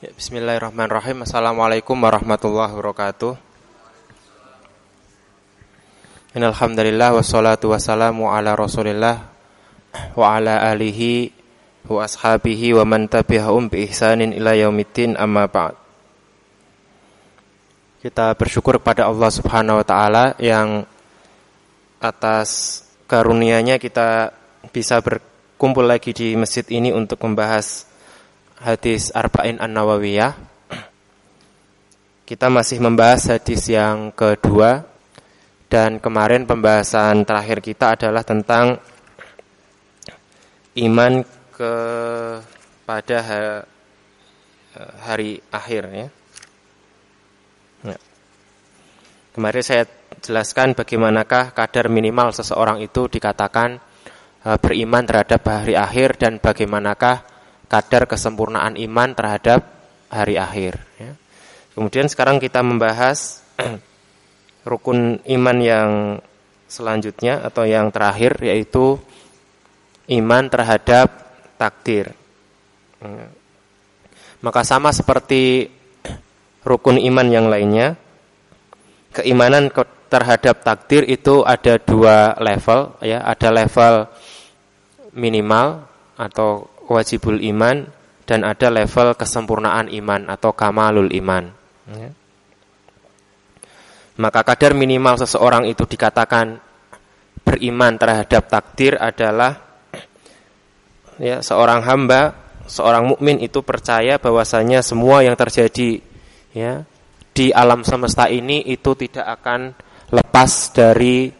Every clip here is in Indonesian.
Ya, Bismillahirrahmanirrahim. Assalamualaikum warahmatullahi wabarakatuh. Innalhamdulillah wassalatu wassalamu ala Rasulillah wa ala alihi wa ashabihi wa man tabi'ahum bi ihsanin ila yaumiddin amma ba'd. Kita bersyukur kepada Allah Subhanahu wa taala yang atas karunia-Nya kita bisa berkumpul lagi di masjid ini untuk membahas hadis Arba'in An-Nawawiyah. Kita masih membahas hadis yang kedua dan kemarin pembahasan terakhir kita adalah tentang iman kepada hari akhir ya. ya. Kemarin saya jelaskan bagaimanakah kadar minimal seseorang itu dikatakan e, beriman terhadap hari akhir dan bagaimanakah kadar kesempurnaan iman terhadap hari akhir. Ya. Kemudian sekarang kita membahas rukun iman yang selanjutnya atau yang terakhir yaitu iman terhadap takdir. Maka sama seperti rukun iman yang lainnya, keimanan terhadap takdir itu ada dua level ya, ada level minimal atau wajibul iman dan ada level kesempurnaan iman atau kamalul iman. Ya. Maka kadar minimal seseorang itu dikatakan beriman terhadap takdir adalah ya seorang hamba, seorang mukmin itu percaya bahwasanya semua yang terjadi ya di alam semesta ini itu tidak akan lepas dari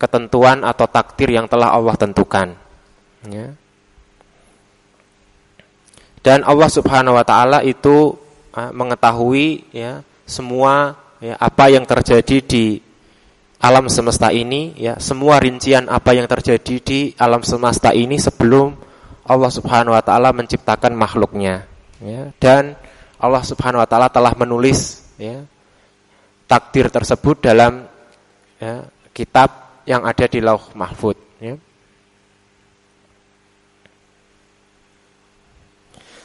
ketentuan atau takdir yang telah Allah tentukan. Ya. Dan Allah Subhanahu wa taala itu ah, mengetahui ya semua ya, apa yang terjadi di alam semesta ini ya semua rincian apa yang terjadi di alam semesta ini sebelum Allah Subhanahu wa taala menciptakan makhluknya ya dan Allah Subhanahu wa taala telah menulis ya takdir tersebut dalam ya, kitab yang ada di Lauh Mahfud ya.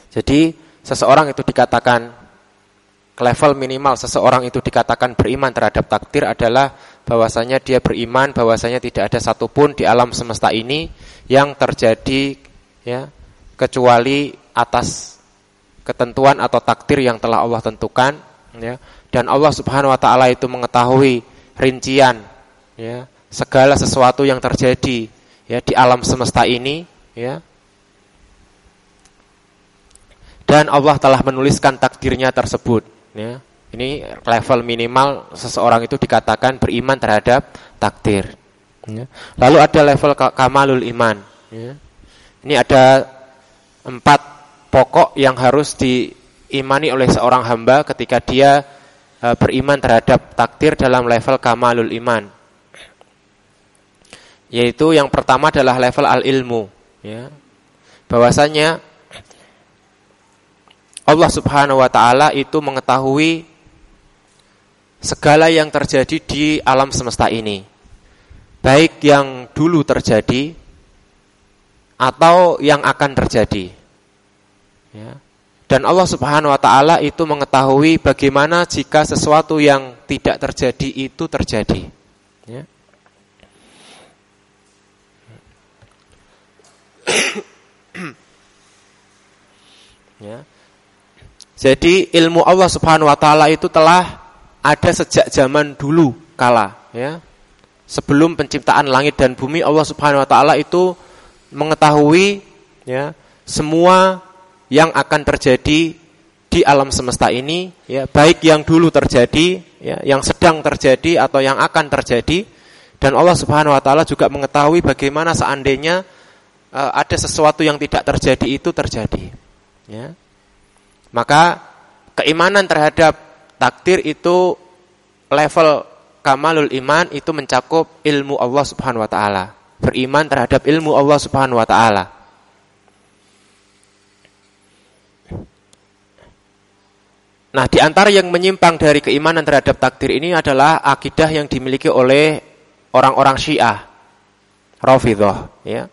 Jadi seseorang itu dikatakan level minimal seseorang itu dikatakan beriman terhadap takdir adalah bahwasanya dia beriman bahwasanya tidak ada satupun di alam semesta ini yang terjadi ya kecuali atas ketentuan atau takdir yang telah Allah tentukan ya. Dan Allah Subhanahu wa taala itu mengetahui rincian ya segala sesuatu yang terjadi ya di alam semesta ini ya dan Allah telah menuliskan takdirnya tersebut Ya, ini level minimal seseorang itu dikatakan beriman terhadap takdir. Ya. Lalu ada level kamalul iman. Ya. Ini ada empat pokok yang harus diimani oleh seorang hamba ketika dia e, beriman terhadap takdir dalam level kamalul iman. Yaitu yang pertama adalah level al ilmu. Ya. Bahwasanya Allah Subhanahu wa taala itu mengetahui segala yang terjadi di alam semesta ini. Baik yang dulu terjadi atau yang akan terjadi. Ya. Dan Allah Subhanahu wa taala itu mengetahui bagaimana jika sesuatu yang tidak terjadi itu terjadi. Ya. ya. Jadi ilmu Allah Subhanahu wa taala itu telah ada sejak zaman dulu kala ya. Sebelum penciptaan langit dan bumi Allah Subhanahu wa taala itu mengetahui ya semua yang akan terjadi di alam semesta ini ya baik yang dulu terjadi ya yang sedang terjadi atau yang akan terjadi dan Allah Subhanahu wa taala juga mengetahui bagaimana seandainya uh, ada sesuatu yang tidak terjadi itu terjadi ya maka keimanan terhadap takdir itu level kamalul iman itu mencakup ilmu Allah Subhanahu wa taala. Beriman terhadap ilmu Allah Subhanahu wa taala. Nah, di antara yang menyimpang dari keimanan terhadap takdir ini adalah akidah yang dimiliki oleh orang-orang Syiah, Rafidhah, ya.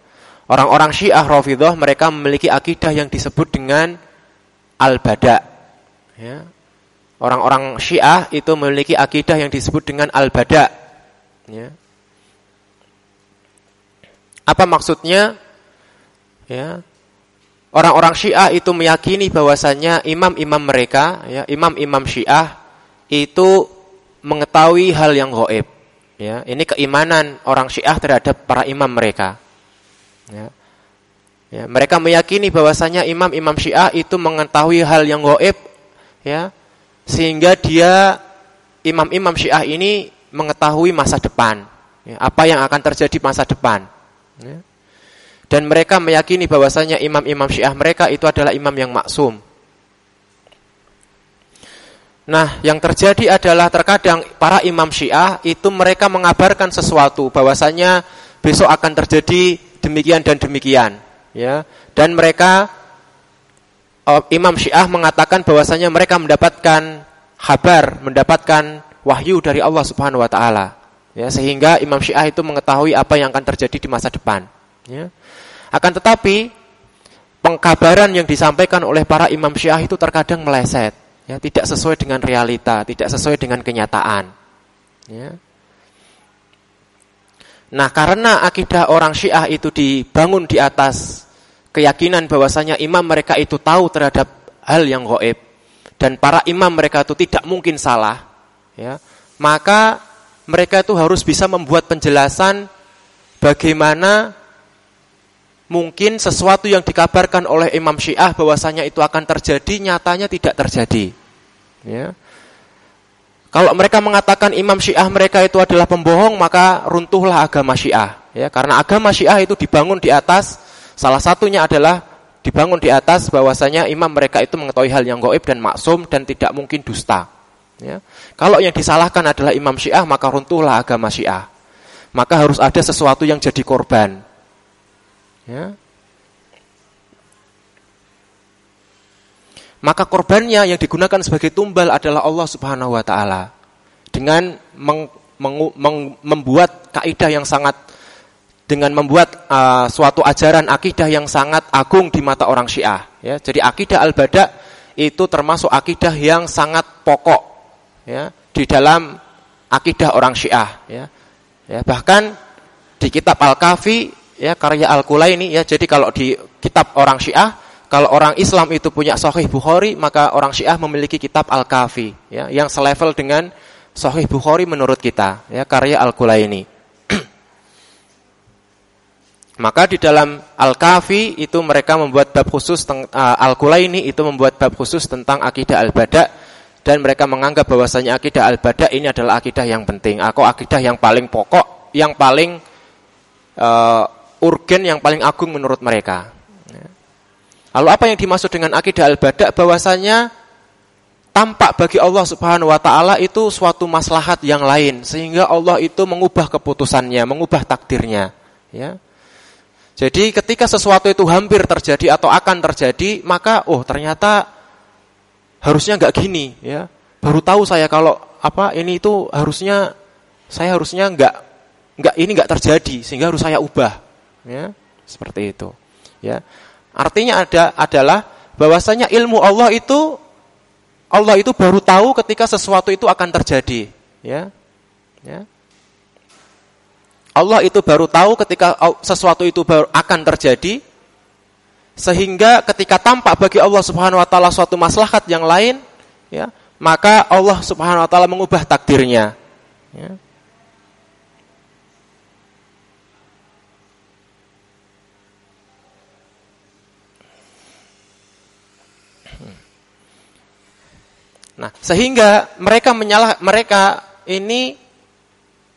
Orang-orang Syiah Rafidhah mereka memiliki akidah yang disebut dengan al-bada Ya. Orang-orang Syiah itu memiliki akidah yang disebut dengan al-bada. Ya. Apa maksudnya? Ya. Orang-orang Syiah itu meyakini bahwasanya imam-imam mereka, ya, imam-imam Syiah itu mengetahui hal yang goib. Ya, ini keimanan orang Syiah terhadap para imam mereka. Ya. Ya, mereka meyakini bahwasanya imam-imam Syiah itu mengetahui hal yang goib, ya, sehingga dia imam-imam Syiah ini mengetahui masa depan, ya, apa yang akan terjadi masa depan. Ya. Dan mereka meyakini bahwasanya imam-imam Syiah mereka itu adalah imam yang maksum. Nah, yang terjadi adalah terkadang para imam Syiah itu mereka mengabarkan sesuatu bahwasanya besok akan terjadi demikian dan demikian, ya. Dan mereka uh, Imam Syiah mengatakan bahwasanya mereka mendapatkan kabar, mendapatkan wahyu dari Allah Subhanahu wa taala. Ya, sehingga Imam Syiah itu mengetahui apa yang akan terjadi di masa depan, ya. Akan tetapi pengkabaran yang disampaikan oleh para imam Syiah itu terkadang meleset, ya, tidak sesuai dengan realita, tidak sesuai dengan kenyataan. Ya. Nah, karena akidah orang Syiah itu dibangun di atas keyakinan bahwasanya imam mereka itu tahu terhadap hal yang goib dan para imam mereka itu tidak mungkin salah, ya, maka mereka itu harus bisa membuat penjelasan bagaimana mungkin sesuatu yang dikabarkan oleh Imam Syiah bahwasanya itu akan terjadi nyatanya tidak terjadi. Ya. Kalau mereka mengatakan Imam Syiah mereka itu adalah pembohong maka runtuhlah agama Syiah. Ya, karena agama Syiah itu dibangun di atas Salah satunya adalah dibangun di atas bahwasanya imam mereka itu mengetahui hal yang goib dan maksum dan tidak mungkin dusta. Ya. Kalau yang disalahkan adalah imam syiah maka runtuhlah agama syiah. Maka harus ada sesuatu yang jadi korban. Ya. Maka korbannya yang digunakan sebagai tumbal adalah Allah Subhanahu wa taala. Dengan meng, meng, meng, membuat kaidah yang sangat dengan membuat uh, suatu ajaran akidah yang sangat agung di mata orang Syiah. Ya, jadi akidah al-bada itu termasuk akidah yang sangat pokok ya, di dalam akidah orang Syiah. Ya. Ya, bahkan di kitab Al-Kafi ya karya Al-Kulaini ya jadi kalau di kitab orang Syiah kalau orang Islam itu punya Sahih Bukhari maka orang Syiah memiliki kitab Al-Kafi ya yang selevel dengan Sahih Bukhari menurut kita ya karya Al-Kulaini. Maka di dalam Al-Kafi itu mereka membuat bab khusus uh, Al-Kulaini itu membuat bab khusus tentang akidah al-bada dan mereka menganggap bahwasanya akidah al-bada ini adalah akidah yang penting, atau akidah yang paling pokok, yang paling uh, urgen, yang paling agung menurut mereka. Lalu apa yang dimaksud dengan akidah al-bada bahwasanya tampak bagi Allah Subhanahu wa taala itu suatu maslahat yang lain sehingga Allah itu mengubah keputusannya, mengubah takdirnya, ya. Jadi ketika sesuatu itu hampir terjadi atau akan terjadi, maka oh ternyata harusnya nggak gini ya. Baru tahu saya kalau apa ini itu harusnya saya harusnya nggak nggak ini nggak terjadi sehingga harus saya ubah ya. Seperti itu ya. Artinya ada adalah bahwasanya ilmu Allah itu Allah itu baru tahu ketika sesuatu itu akan terjadi ya. Ya Allah itu baru tahu ketika sesuatu itu baru akan terjadi sehingga ketika tampak bagi Allah Subhanahu wa taala suatu maslahat yang lain ya maka Allah Subhanahu wa taala mengubah takdirnya ya. Nah, sehingga mereka menyalah mereka ini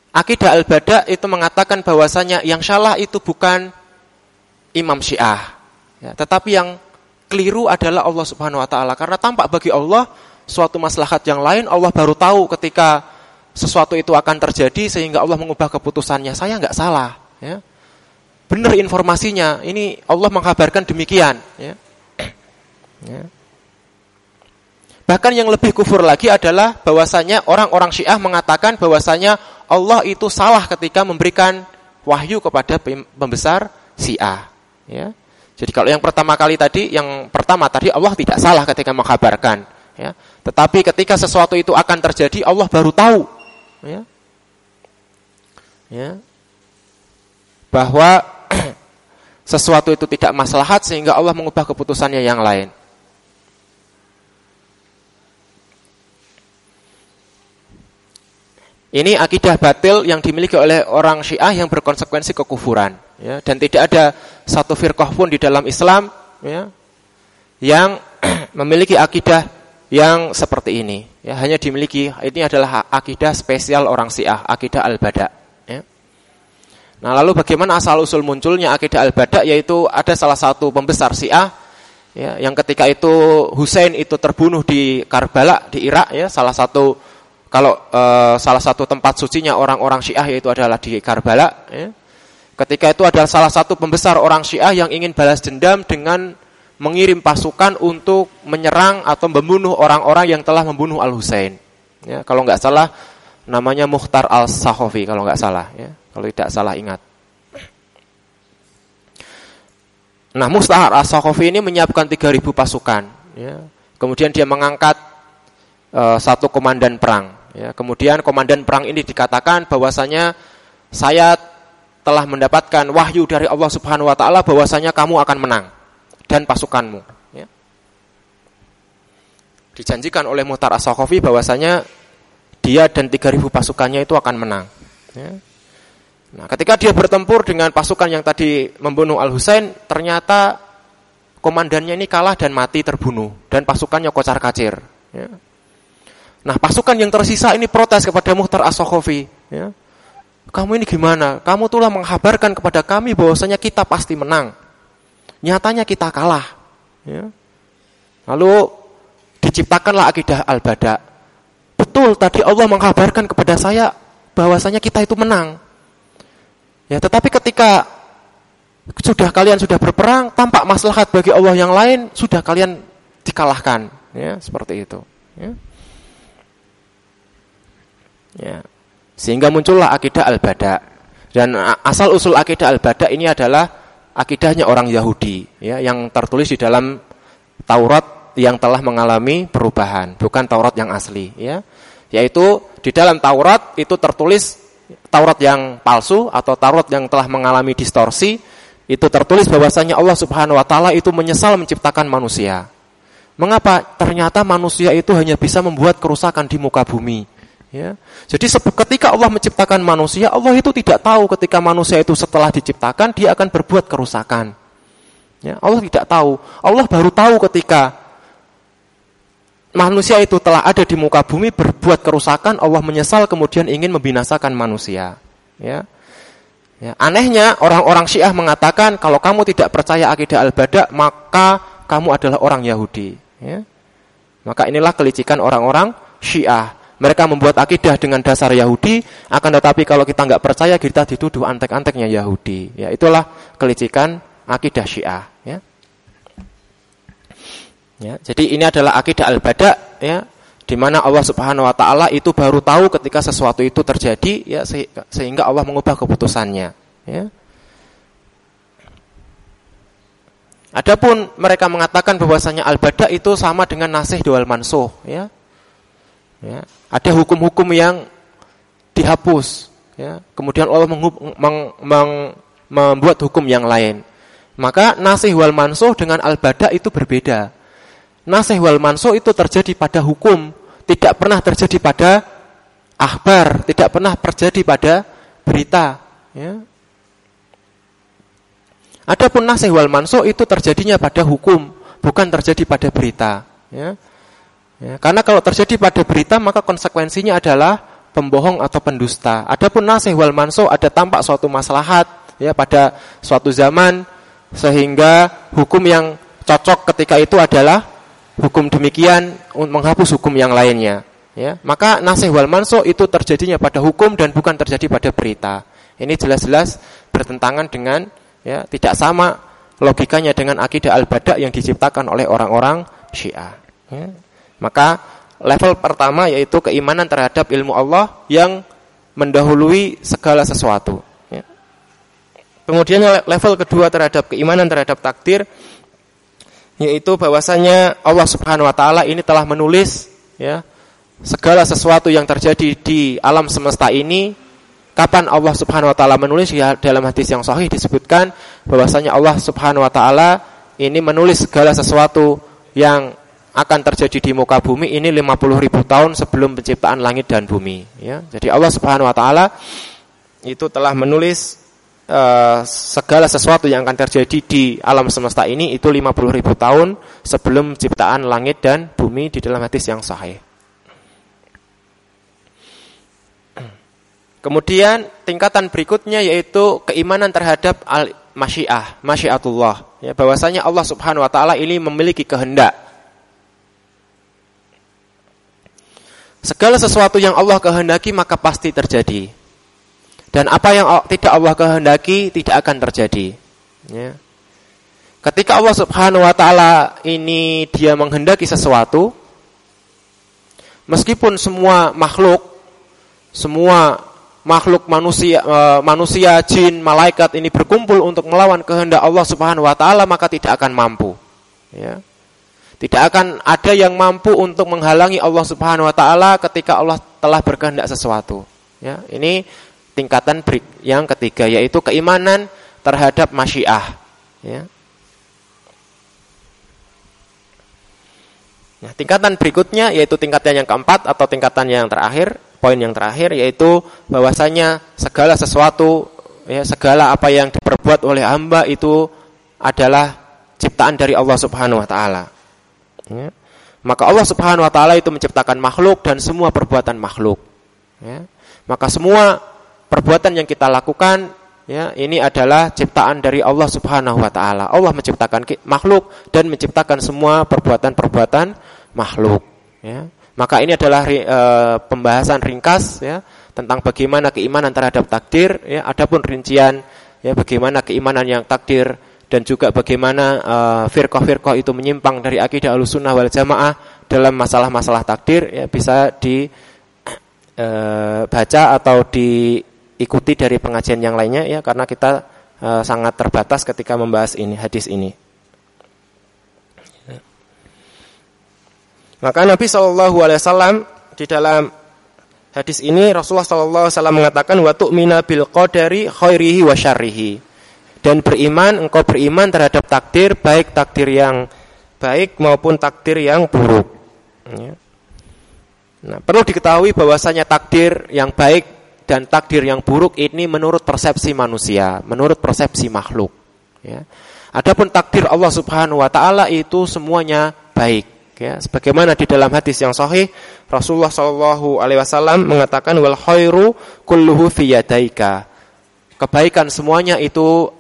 Akidah al-bada itu mengatakan bahwasanya yang salah itu bukan imam syiah. Ya, tetapi yang keliru adalah Allah subhanahu wa ta'ala. Karena tampak bagi Allah suatu maslahat yang lain, Allah baru tahu ketika sesuatu itu akan terjadi sehingga Allah mengubah keputusannya. Saya nggak salah. Ya. Benar informasinya, ini Allah mengkabarkan demikian. Ya. Ya. Bahkan yang lebih kufur lagi adalah bahwasanya orang-orang Syiah mengatakan bahwasanya Allah itu salah ketika memberikan wahyu kepada pembesar Syiah. Ya. Jadi kalau yang pertama kali tadi, yang pertama tadi Allah tidak salah ketika mengkabarkan. Ya. Tetapi ketika sesuatu itu akan terjadi, Allah baru tahu. Ya. Ya. Bahwa sesuatu itu tidak maslahat sehingga Allah mengubah keputusannya yang lain. Ini akidah batil yang dimiliki oleh orang Syiah yang berkonsekuensi kekufuran, ya. Dan tidak ada satu firqah pun di dalam Islam, ya, yang memiliki akidah yang seperti ini. Ya, hanya dimiliki ini adalah akidah spesial orang Syiah, akidah al-bada. Ya. Nah, lalu bagaimana asal usul munculnya akidah al-bada? Yaitu ada salah satu pembesar Syiah, ya, yang ketika itu Hussein itu terbunuh di Karbala di Irak, ya, salah satu kalau e, salah satu tempat sucinya orang-orang Syiah yaitu adalah di Karbala, ya. ketika itu adalah salah satu pembesar orang Syiah yang ingin balas dendam dengan mengirim pasukan untuk menyerang atau membunuh orang-orang yang telah membunuh Al Husain. Ya, kalau nggak salah namanya Mukhtar Al Sahofi kalau nggak salah, ya. kalau tidak salah ingat. Nah, Mukhtar Al Sahofi ini menyiapkan 3.000 pasukan. Ya. Kemudian dia mengangkat uh, satu komandan perang. Ya, kemudian komandan perang ini dikatakan bahwasanya saya telah mendapatkan wahyu dari Allah Subhanahu wa taala bahwasanya kamu akan menang dan pasukanmu ya. Dijanjikan oleh Muhtar as bahwasanya dia dan 3000 pasukannya itu akan menang ya. Nah, ketika dia bertempur dengan pasukan yang tadi membunuh Al-Husain, ternyata komandannya ini kalah dan mati terbunuh dan pasukannya kocar-kacir ya. Nah pasukan yang tersisa ini protes kepada Muhtar as Ya. Kamu ini gimana? Kamu telah menghabarkan kepada kami bahwasanya kita pasti menang. Nyatanya kita kalah. Ya. Lalu diciptakanlah akidah al-bada. Betul tadi Allah menghabarkan kepada saya bahwasanya kita itu menang. Ya, tetapi ketika sudah kalian sudah berperang, tampak maslahat bagi Allah yang lain, sudah kalian dikalahkan. Ya, seperti itu. Ya. Ya. Sehingga muncullah akidah al-bada. Dan asal usul akidah al-bada ini adalah akidahnya orang Yahudi ya yang tertulis di dalam Taurat yang telah mengalami perubahan, bukan Taurat yang asli ya. Yaitu di dalam Taurat itu tertulis Taurat yang palsu atau Taurat yang telah mengalami distorsi itu tertulis bahwasanya Allah Subhanahu wa taala itu menyesal menciptakan manusia. Mengapa? Ternyata manusia itu hanya bisa membuat kerusakan di muka bumi. Ya. Jadi ketika Allah menciptakan manusia, Allah itu tidak tahu ketika manusia itu setelah diciptakan dia akan berbuat kerusakan. Ya, Allah tidak tahu. Allah baru tahu ketika manusia itu telah ada di muka bumi berbuat kerusakan, Allah menyesal kemudian ingin membinasakan manusia. Ya. Ya, anehnya orang-orang Syiah mengatakan kalau kamu tidak percaya akidah al-bada maka kamu adalah orang Yahudi. Ya. Maka inilah kelicikan orang-orang Syiah. Mereka membuat akidah dengan dasar Yahudi, akan tetapi kalau kita nggak percaya kita dituduh antek-anteknya Yahudi. Ya, itulah kelicikan akidah Syiah. Ya. Ya, jadi ini adalah akidah al-bada, ya, di mana Allah Subhanahu Wa Taala itu baru tahu ketika sesuatu itu terjadi, ya, sehingga Allah mengubah keputusannya. Ya. Adapun mereka mengatakan bahwasanya al-bada itu sama dengan nasih dual mansuh, ya. Ya, ada hukum-hukum yang dihapus. Ya, kemudian Allah meng, meng, meng, membuat hukum yang lain. Maka nasih wal mansuh dengan al-bada itu berbeda. Nasih wal mansuh itu terjadi pada hukum, tidak pernah terjadi pada akhbar, tidak pernah terjadi pada berita. Ya. Adapun nasih wal mansuh itu terjadinya pada hukum, bukan terjadi pada berita. Ya. Ya, karena kalau terjadi pada berita maka konsekuensinya adalah pembohong atau pendusta. Adapun nasih wal manso ada tampak suatu maslahat ya pada suatu zaman sehingga hukum yang cocok ketika itu adalah hukum demikian menghapus hukum yang lainnya. Ya, maka nasih wal manso itu terjadinya pada hukum dan bukan terjadi pada berita. Ini jelas-jelas bertentangan dengan ya tidak sama logikanya dengan akidah al-bada yang diciptakan oleh orang-orang Syiah. Ya. Maka level pertama yaitu keimanan terhadap ilmu Allah yang mendahului segala sesuatu. Ya. Kemudian level kedua terhadap keimanan terhadap takdir yaitu bahwasanya Allah Subhanahu wa taala ini telah menulis ya segala sesuatu yang terjadi di alam semesta ini kapan Allah Subhanahu wa taala menulis ya dalam hadis yang sahih disebutkan bahwasanya Allah Subhanahu wa taala ini menulis segala sesuatu yang akan terjadi di muka bumi ini 50 ribu tahun sebelum penciptaan langit dan bumi ya. Jadi Allah Subhanahu wa taala itu telah menulis uh, segala sesuatu yang akan terjadi di alam semesta ini itu 50 ribu tahun sebelum ciptaan langit dan bumi di dalam hadis yang sahih. Kemudian tingkatan berikutnya yaitu keimanan terhadap al masyiah, masyiatullah. Ya, bahwasanya Allah Subhanahu wa taala ini memiliki kehendak. Segala sesuatu yang Allah kehendaki maka pasti terjadi. Dan apa yang tidak Allah kehendaki tidak akan terjadi. Ya. Ketika Allah Subhanahu wa taala ini dia menghendaki sesuatu meskipun semua makhluk semua makhluk manusia uh, manusia jin malaikat ini berkumpul untuk melawan kehendak Allah Subhanahu wa taala maka tidak akan mampu. Ya. Tidak akan ada yang mampu untuk menghalangi Allah Subhanahu wa taala ketika Allah telah berkehendak sesuatu. Ya, ini tingkatan yang ketiga yaitu keimanan terhadap masyiah ya. Nah, tingkatan berikutnya yaitu tingkatan yang keempat atau tingkatan yang terakhir, poin yang terakhir yaitu bahwasanya segala sesuatu ya segala apa yang diperbuat oleh hamba itu adalah ciptaan dari Allah Subhanahu wa taala. Ya. Maka Allah Subhanahu wa taala itu menciptakan makhluk dan semua perbuatan makhluk. Ya. Maka semua perbuatan yang kita lakukan ya ini adalah ciptaan dari Allah Subhanahu wa taala. Allah menciptakan makhluk dan menciptakan semua perbuatan-perbuatan makhluk ya. Maka ini adalah e, pembahasan ringkas ya tentang bagaimana keimanan terhadap takdir ya adapun rincian ya bagaimana keimanan yang takdir dan juga bagaimana uh, firqah-firqah itu menyimpang dari akidah Ahlussunnah wal Jamaah dalam masalah-masalah takdir ya bisa dibaca uh, atau di ikuti dari pengajian yang lainnya ya karena kita uh, sangat terbatas ketika membahas ini hadis ini. Maka Nabi Wasallam di dalam hadis ini Rasulullah Wasallam mengatakan wa tu'mina bil qadari khairihi wa syarrihi dan beriman engkau beriman terhadap takdir baik takdir yang baik maupun takdir yang buruk. Ya. Nah, perlu diketahui bahwasanya takdir yang baik dan takdir yang buruk ini menurut persepsi manusia, menurut persepsi makhluk. Ya. Adapun takdir Allah Subhanahu Wa Taala itu semuanya baik. Ya. Sebagaimana di dalam hadis yang sahih Rasulullah Shallallahu Alaihi Wasallam mengatakan wal khairu kulluhu fiyadaika. Kebaikan semuanya itu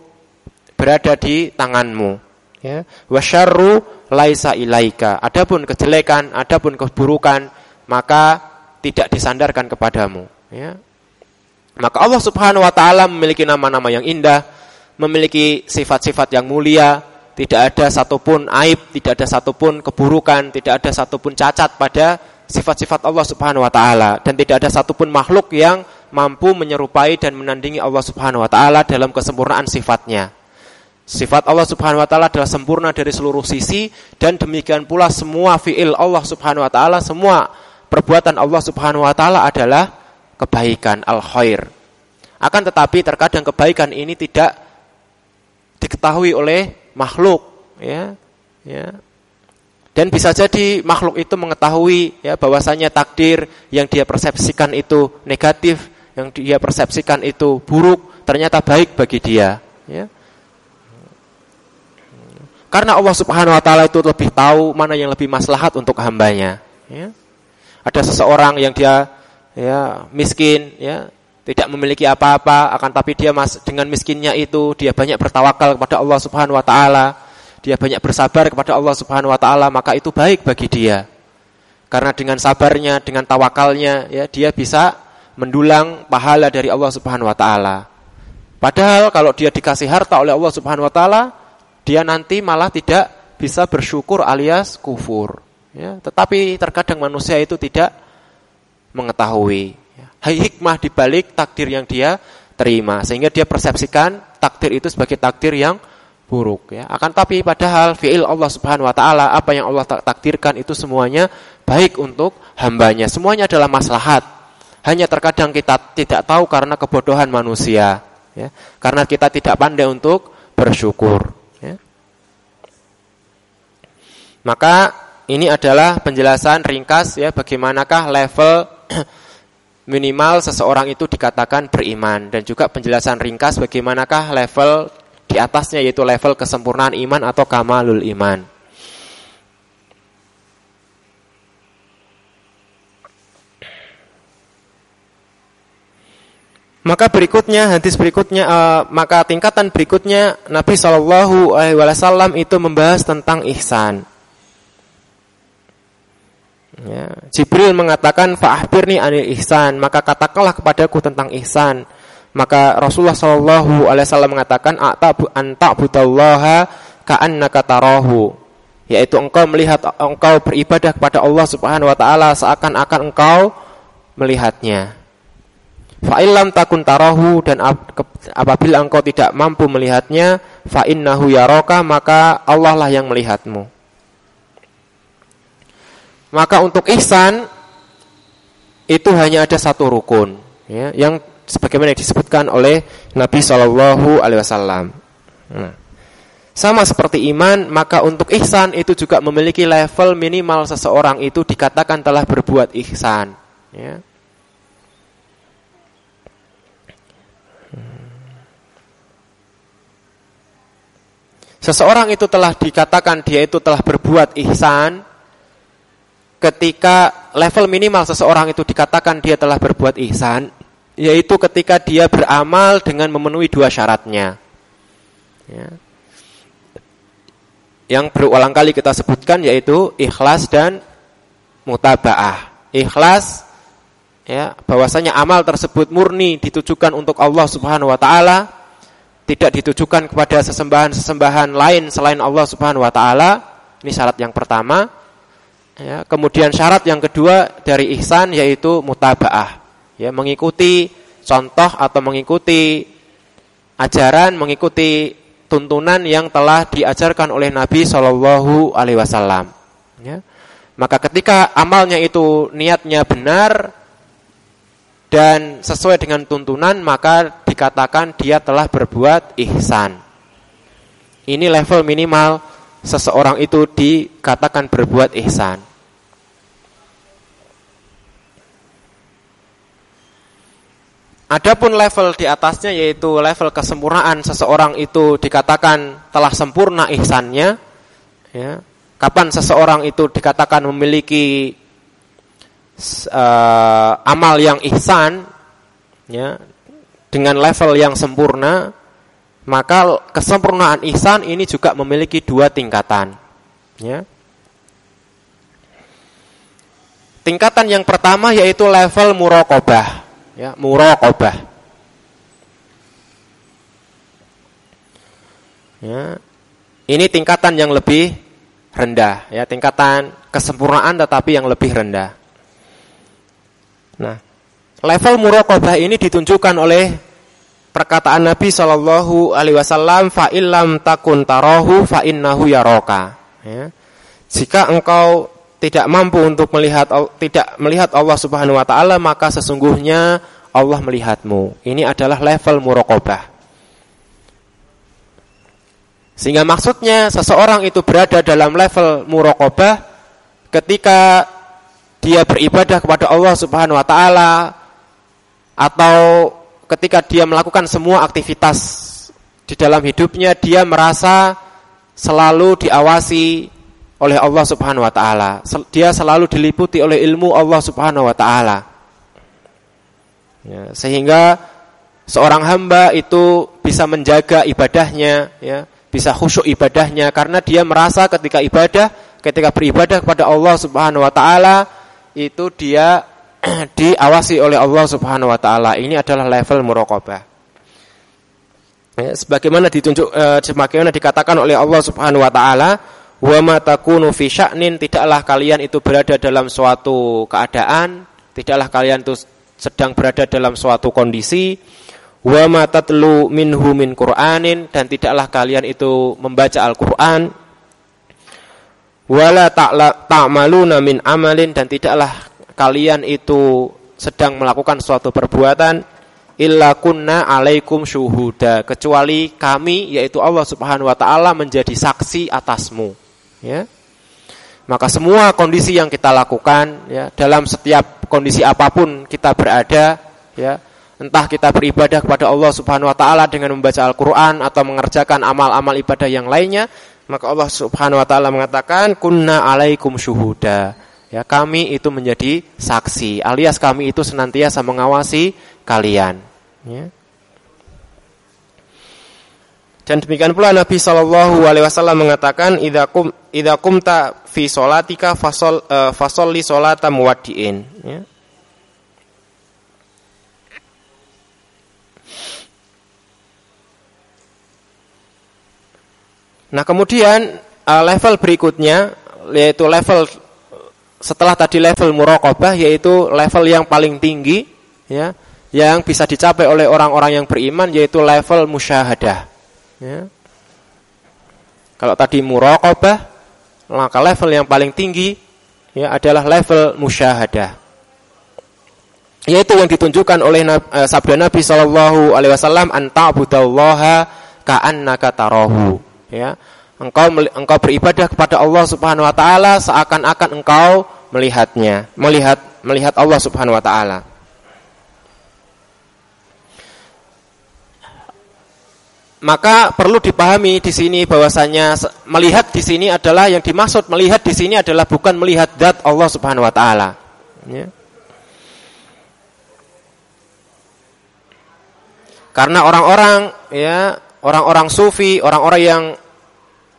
berada di tanganmu. Ya. Wasyarru laisa ilaika. Adapun kejelekan, adapun keburukan, maka tidak disandarkan kepadamu. Ya. Maka Allah Subhanahu wa taala memiliki nama-nama yang indah, memiliki sifat-sifat yang mulia, tidak ada satupun aib, tidak ada satupun keburukan, tidak ada satupun cacat pada sifat-sifat Allah Subhanahu wa taala dan tidak ada satupun makhluk yang mampu menyerupai dan menandingi Allah Subhanahu wa taala dalam kesempurnaan sifatnya. Sifat Allah Subhanahu wa taala adalah sempurna dari seluruh sisi dan demikian pula semua fiil Allah Subhanahu wa taala, semua perbuatan Allah Subhanahu wa taala adalah kebaikan al-khair. Akan tetapi terkadang kebaikan ini tidak diketahui oleh makhluk, ya. Ya. Dan bisa jadi makhluk itu mengetahui ya bahwasanya takdir yang dia persepsikan itu negatif, yang dia persepsikan itu buruk, ternyata baik bagi dia, ya. Karena Allah Subhanahu wa taala itu lebih tahu mana yang lebih maslahat untuk hambanya, ya. Ada seseorang yang dia ya miskin ya tidak memiliki apa-apa akan tapi dia mas, dengan miskinnya itu dia banyak bertawakal kepada Allah Subhanahu wa taala dia banyak bersabar kepada Allah Subhanahu wa taala maka itu baik bagi dia karena dengan sabarnya dengan tawakalnya ya dia bisa mendulang pahala dari Allah Subhanahu wa taala padahal kalau dia dikasih harta oleh Allah Subhanahu wa taala dia nanti malah tidak bisa bersyukur alias kufur ya tetapi terkadang manusia itu tidak mengetahui hikmah di balik takdir yang dia terima sehingga dia persepsikan takdir itu sebagai takdir yang buruk ya. Akan tapi padahal fi'il Allah Subhanahu wa taala apa yang Allah takdirkan itu semuanya baik untuk hambanya. Semuanya adalah maslahat. Hanya terkadang kita tidak tahu karena kebodohan manusia ya. Karena kita tidak pandai untuk bersyukur ya. Maka ini adalah penjelasan ringkas ya bagaimanakah level minimal seseorang itu dikatakan beriman dan juga penjelasan ringkas bagaimanakah level di atasnya yaitu level kesempurnaan iman atau kamalul iman. Maka berikutnya hadis berikutnya uh, maka tingkatan berikutnya Nabi Shallallahu Alaihi Wasallam itu membahas tentang ihsan. Ya, Jibril mengatakan fa'ahbirni anil ihsan maka katakanlah kepadaku tentang ihsan maka Rasulullah Shallallahu Alaihi Wasallam mengatakan anta budallaha ka'annaka tarahu yaitu engkau melihat engkau beribadah kepada Allah Subhanahu wa taala seakan-akan engkau melihatnya. Fa'ilam takun tarahu dan apabila engkau tidak mampu melihatnya, fa'innahu yaroka maka Allah lah yang melihatmu. Maka untuk ihsan itu hanya ada satu rukun, ya, yang sebagaimana disebutkan oleh Nabi Shallallahu Alaihi Wasallam. Nah, sama seperti iman, maka untuk ihsan itu juga memiliki level minimal seseorang itu dikatakan telah berbuat ihsan. Ya. Seseorang itu telah dikatakan dia itu telah berbuat ihsan ketika level minimal seseorang itu dikatakan dia telah berbuat ihsan yaitu ketika dia beramal dengan memenuhi dua syaratnya. Ya. Yang berulang kali kita sebutkan yaitu ikhlas dan mutabaah. Ikhlas ya, bahwasanya amal tersebut murni ditujukan untuk Allah Subhanahu wa taala, tidak ditujukan kepada sesembahan-sesembahan lain selain Allah Subhanahu wa taala. Ini syarat yang pertama. Ya, kemudian syarat yang kedua dari ihsan yaitu mutabaah ya mengikuti contoh atau mengikuti ajaran, mengikuti tuntunan yang telah diajarkan oleh Nabi Shallallahu Alaihi Wasallam. Ya. Maka ketika amalnya itu niatnya benar dan sesuai dengan tuntunan, maka dikatakan dia telah berbuat ihsan. Ini level minimal seseorang itu dikatakan berbuat ihsan. Adapun level di atasnya yaitu level kesempurnaan seseorang itu dikatakan telah sempurna ihsannya. Ya. Kapan seseorang itu dikatakan memiliki uh, amal yang ihsan, ya, dengan level yang sempurna, maka kesempurnaan ihsan ini juga memiliki dua tingkatan. Ya. Tingkatan yang pertama yaitu level murokobah ya muraqabah. Ya. Ini tingkatan yang lebih rendah ya tingkatan kesempurnaan tetapi yang lebih rendah. Nah level muraqabah ini ditunjukkan oleh perkataan Nabi Shallallahu Alaihi Wasallam fa illam takun tarahu fa innahu ya. jika engkau tidak mampu untuk melihat tidak melihat Allah Subhanahu wa taala maka sesungguhnya Allah melihatmu. Ini adalah level muraqabah. Sehingga maksudnya seseorang itu berada dalam level muraqabah ketika dia beribadah kepada Allah Subhanahu wa taala atau ketika dia melakukan semua aktivitas di dalam hidupnya dia merasa selalu diawasi oleh Allah Subhanahu wa taala. Dia selalu diliputi oleh ilmu Allah Subhanahu wa taala. Ya, sehingga seorang hamba itu bisa menjaga ibadahnya, ya, bisa khusyuk ibadahnya karena dia merasa ketika ibadah, ketika beribadah kepada Allah Subhanahu wa taala itu dia diawasi oleh Allah Subhanahu wa taala. Ini adalah level muraqabah. Ya, sebagaimana ditunjuk eh, sebagaimana dikatakan oleh Allah Subhanahu wa taala Wa takunu fi sya'nin tidaklah kalian itu berada dalam suatu keadaan, tidaklah kalian itu sedang berada dalam suatu kondisi. Wa minhu min Qur'anin dan tidaklah kalian itu membaca Al-Qur'an. Wala ta'maluna min amalin dan tidaklah kalian itu sedang melakukan suatu perbuatan. Illa kunna alaikum syuhuda kecuali kami yaitu Allah Subhanahu wa taala menjadi saksi atasmu ya maka semua kondisi yang kita lakukan ya dalam setiap kondisi apa pun kita berada ya entah kita beribadah kepada Allah Subhanahu wa taala dengan membaca Al-Qur'an atau mengerjakan amal-amal ibadah yang lainnya, maka Allah Subhanahu wa taala mengatakan kunna alaikum syuhuda. Ya, kami itu menjadi saksi, alias kami itu senantiasa mengawasi kalian, ya. Dan demikian pula Nabi Shallallahu Alaihi Wasallam mengatakan, idakum idakum ta fi solatika fasol uh, fasolli solata muwaddiin. Ya. Nah kemudian uh, level berikutnya yaitu level setelah tadi level muraqabah yaitu level yang paling tinggi ya yang bisa dicapai oleh orang-orang yang beriman yaitu level musyahadah ya. Kalau tadi muraqabah maka level yang paling tinggi ya adalah level musyahadah. Yaitu yang ditunjukkan oleh uh, sabda Nabi Shallallahu alaihi wasallam anta'budallaha ka'annaka tarahu. Ya. Engkau engkau beribadah kepada Allah Subhanahu wa taala seakan-akan engkau melihatnya melihat melihat Allah Subhanahu wa taala maka perlu dipahami di sini bahwasanya melihat di sini adalah yang dimaksud melihat di sini adalah bukan melihat zat Allah Subhanahu wa taala ya. Karena orang-orang ya orang-orang sufi, orang-orang yang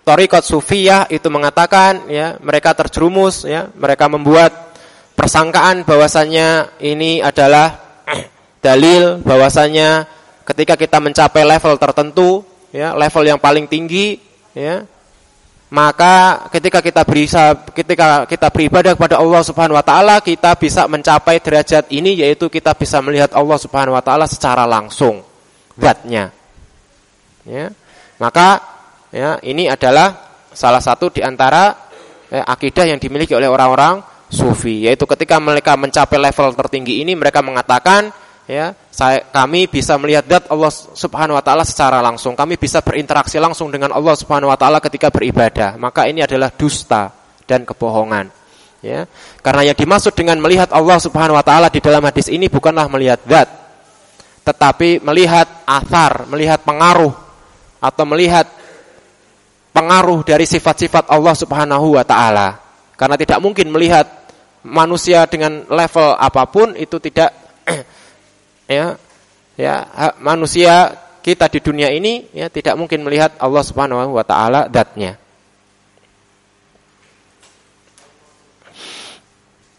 Torikot sufiyah itu mengatakan ya mereka terjerumus ya mereka membuat persangkaan bahwasanya ini adalah dalil bahwasanya ketika kita mencapai level tertentu ya level yang paling tinggi ya maka ketika kita bisa ketika kita beribadah kepada Allah Subhanahu wa taala kita bisa mencapai derajat ini yaitu kita bisa melihat Allah Subhanahu wa taala secara langsung zatnya ya. Maka ya ini adalah salah satu di antara ya, akidah yang dimiliki oleh orang-orang sufi yaitu ketika mereka mencapai level tertinggi ini mereka mengatakan ya saya kami bisa melihat zat Allah Subhanahu wa taala secara langsung. Kami bisa berinteraksi langsung dengan Allah Subhanahu wa taala ketika beribadah. Maka ini adalah dusta dan kebohongan. Ya karena yang dimaksud dengan melihat Allah Subhanahu wa taala di dalam hadis ini bukanlah melihat zat tetapi melihat athar melihat pengaruh atau melihat pengaruh dari sifat-sifat Allah Subhanahu wa taala. Karena tidak mungkin melihat manusia dengan level apa pun itu tidak ya ya manusia kita di dunia ini ya tidak mungkin melihat Allah Subhanahu wa taala zatnya.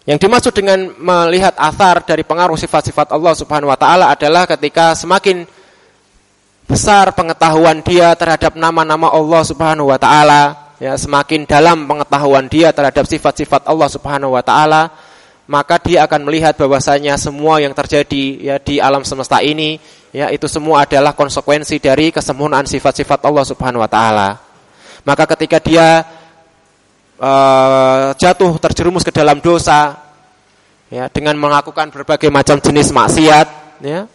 Yang dimaksud dengan melihat asar dari pengaruh sifat-sifat Allah Subhanahu wa taala adalah ketika semakin besar pengetahuan dia terhadap nama-nama Allah Subhanahu wa taala, ya semakin dalam pengetahuan dia terhadap sifat-sifat Allah Subhanahu wa taala, maka dia akan melihat bahwasanya semua yang terjadi ya di alam semesta ini ya itu semua adalah konsekuensi dari kesempurnaan sifat-sifat Allah Subhanahu wa taala. Maka ketika dia uh, jatuh terjerumus ke dalam dosa ya dengan melakukan berbagai macam jenis maksiat ya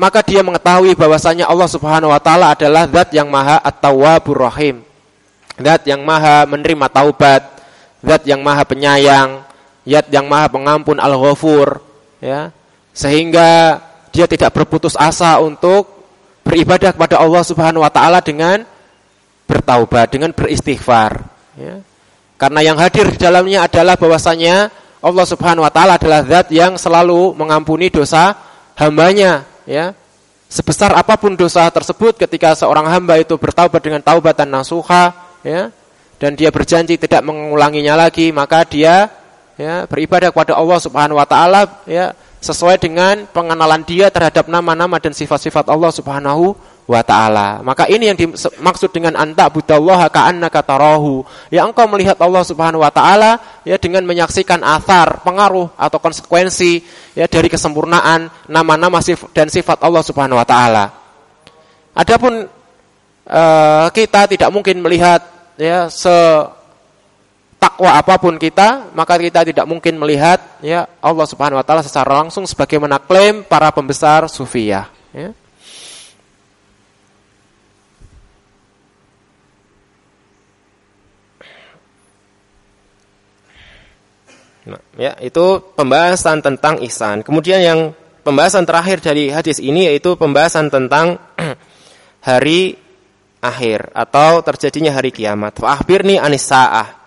maka dia mengetahui bahwasanya Allah Subhanahu wa taala adalah zat yang maha at-tawwabur rahim. Zat yang maha menerima taubat, zat yang maha penyayang, zat yang maha pengampun al-ghafur, ya. Sehingga dia tidak berputus asa untuk beribadah kepada Allah Subhanahu wa taala dengan bertaubat, dengan beristighfar, ya. Karena yang hadir di dalamnya adalah bahwasanya Allah Subhanahu wa taala adalah zat yang selalu mengampuni dosa hambanya ya sebesar apa pun dosa tersebut ketika seorang hamba itu bertaubat dengan taubatan nasuha ya dan dia berjanji tidak mengulanginya lagi maka dia ya beribadah kepada Allah Subhanahu wa taala ya sesuai dengan pengenalan dia terhadap nama-nama dan sifat-sifat Allah Subhanahu wa taala. Maka ini yang dimaksud dengan anta budallaha ka'annaka tarahu. Ya engkau melihat Allah Subhanahu wa taala ya dengan menyaksikan athar, pengaruh atau konsekuensi ya dari kesempurnaan nama-nama dan sifat Allah Subhanahu wa taala. Adapun uh, kita tidak mungkin melihat ya se takwa apa pun kita, maka kita tidak mungkin melihat ya Allah Subhanahu wa taala secara langsung sebagaimana klaim para pembesar sufiyah, ya. Nah, ya, itu pembahasan tentang ihsan. Kemudian yang pembahasan terakhir dari hadis ini yaitu pembahasan tentang hari akhir atau terjadinya hari kiamat. Fa'akhbirni anis sa'ah.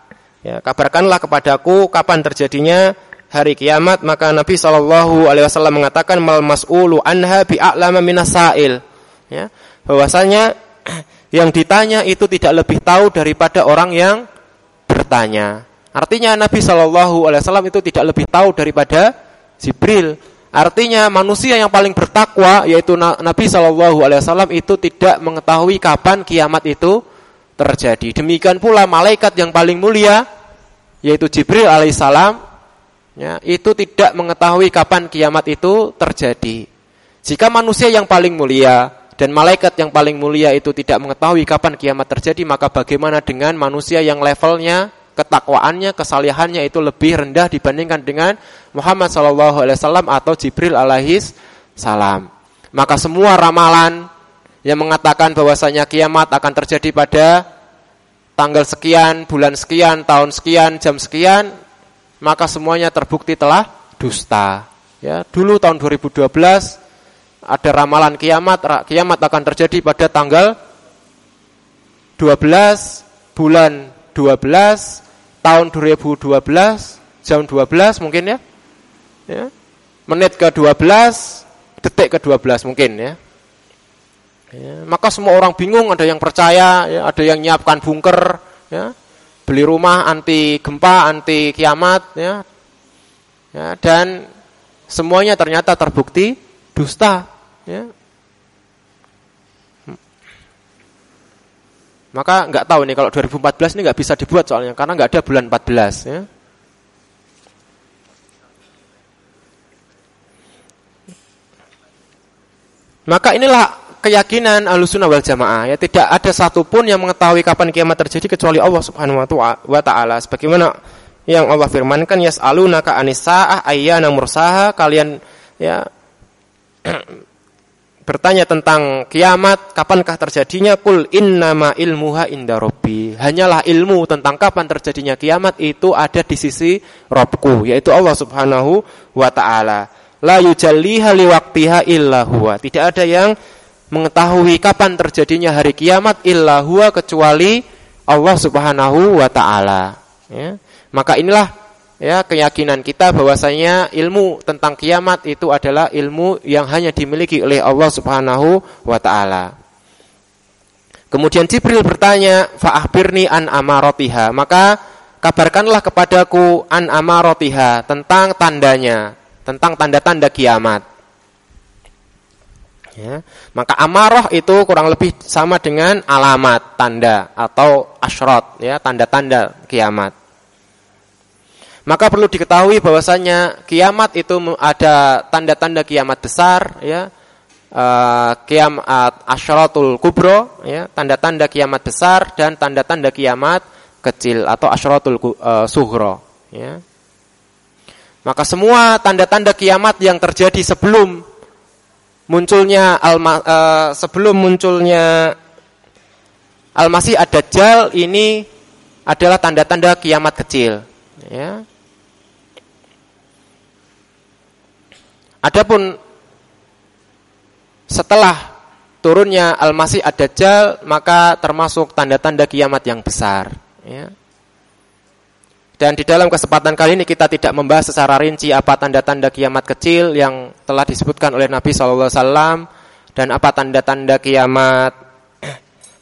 Ya, kabarkanlah kepadaku kapan terjadinya hari kiamat maka Nabi Shallallahu alaihi wasallam mengatakan mal mas'ulu anha bi'a'lama minasail. Ya, bahwasanya yang ditanya itu tidak lebih tahu daripada orang yang bertanya. Artinya Nabi Shallallahu Alaihi Wasallam itu tidak lebih tahu daripada Jibril. Artinya manusia yang paling bertakwa yaitu Nabi Shallallahu Alaihi Wasallam itu tidak mengetahui kapan kiamat itu terjadi. Demikian pula malaikat yang paling mulia yaitu Jibril alaihissalam ya, itu tidak mengetahui kapan kiamat itu terjadi. Jika manusia yang paling mulia dan malaikat yang paling mulia itu tidak mengetahui kapan kiamat terjadi, maka bagaimana dengan manusia yang levelnya ketakwaannya, kesalihannya itu lebih rendah dibandingkan dengan Muhammad Shallallahu Alaihi Wasallam atau Jibril alaihis salam. Maka semua ramalan yang mengatakan bahwasanya kiamat akan terjadi pada tanggal sekian, bulan sekian, tahun sekian, jam sekian, maka semuanya terbukti telah dusta. Ya, dulu tahun 2012 ada ramalan kiamat, kiamat akan terjadi pada tanggal 12 bulan 12 tahun 2012 jam 12 mungkin ya. ya. Menit ke-12, detik ke-12 mungkin ya. Ya. Maka semua orang bingung, ada yang percaya, ya, ada yang nyiapkan bunker, ya. Beli rumah anti gempa, anti kiamat, ya. ya dan semuanya ternyata terbukti dusta, ya. Maka nggak tahu nih kalau 2014 ini nggak bisa dibuat soalnya karena nggak ada bulan 14 ya. Maka inilah keyakinan alusunah wal jamaah ya tidak ada satupun yang mengetahui kapan kiamat terjadi kecuali Allah subhanahu wa taala sebagaimana yang Allah firmankan yas'alunaka anisa'ah ayyana mursaha kalian ya bertanya tentang kiamat, kapankah terjadinya? Kul innama ilmuha inda robbi. Hanyalah ilmu tentang kapan terjadinya kiamat itu ada di sisi Robku, yaitu Allah subhanahu wa ta'ala. La yujalliha liwaktiha illa huwa. Tidak ada yang mengetahui kapan terjadinya hari kiamat illa huwa kecuali Allah subhanahu wa ta'ala. Ya. Maka inilah ya keyakinan kita bahwasanya ilmu tentang kiamat itu adalah ilmu yang hanya dimiliki oleh Allah Subhanahu wa taala. Kemudian Jibril bertanya, "Fa'akhbirni an amarotiha." Maka kabarkanlah kepadaku an amarotiha tentang tandanya, tentang tanda-tanda kiamat. Ya, maka amarah itu kurang lebih sama dengan alamat, tanda atau asyrot, ya, tanda-tanda kiamat. Maka perlu diketahui bahwasanya kiamat itu ada tanda-tanda kiamat besar ya. Uh, kiamat asyratul kubro ya, tanda-tanda kiamat besar dan tanda-tanda kiamat kecil atau asyratul uh, suhro ya. Maka semua tanda-tanda kiamat yang terjadi sebelum munculnya al uh, sebelum munculnya Al-Masih Ad-Dajjal ini adalah tanda-tanda kiamat kecil ya. Adapun setelah turunnya Al-Masih Ad-Dajjal maka termasuk tanda-tanda kiamat yang besar ya. Dan di dalam kesempatan kali ini kita tidak membahas secara rinci apa tanda-tanda kiamat kecil yang telah disebutkan oleh Nabi SAW dan apa tanda-tanda kiamat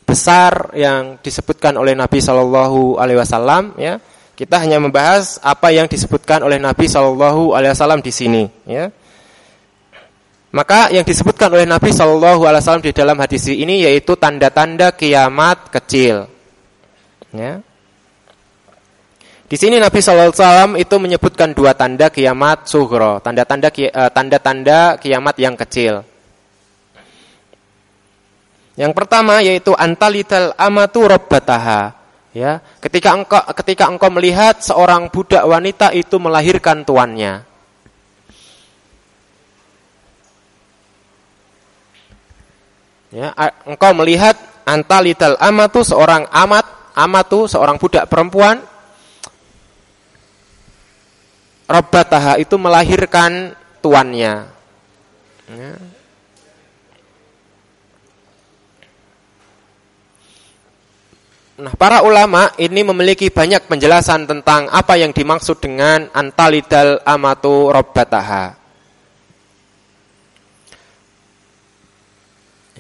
besar yang disebutkan oleh Nabi Shallallahu Alaihi Wasallam ya kita hanya membahas apa yang disebutkan oleh Nabi Shallallahu Alaihi Wasallam di sini ya Maka yang disebutkan oleh Nabi Shallallahu Alaihi Wasallam di dalam hadis ini yaitu tanda-tanda kiamat kecil. Ya. Di sini Nabi Shallallahu Alaihi Wasallam itu menyebutkan dua tanda kiamat sugro, tanda-tanda uh, tanda-tanda kiamat yang kecil. Yang pertama yaitu antalital amatu robbataha. Ya, ketika engkau ketika engkau melihat seorang budak wanita itu melahirkan tuannya. Ya, engkau melihat antalital amatu seorang amat, amatu seorang budak perempuan Rabbataha itu melahirkan tuannya. Ya. Nah, para ulama ini memiliki banyak penjelasan tentang apa yang dimaksud dengan antalidal amatu robbataha.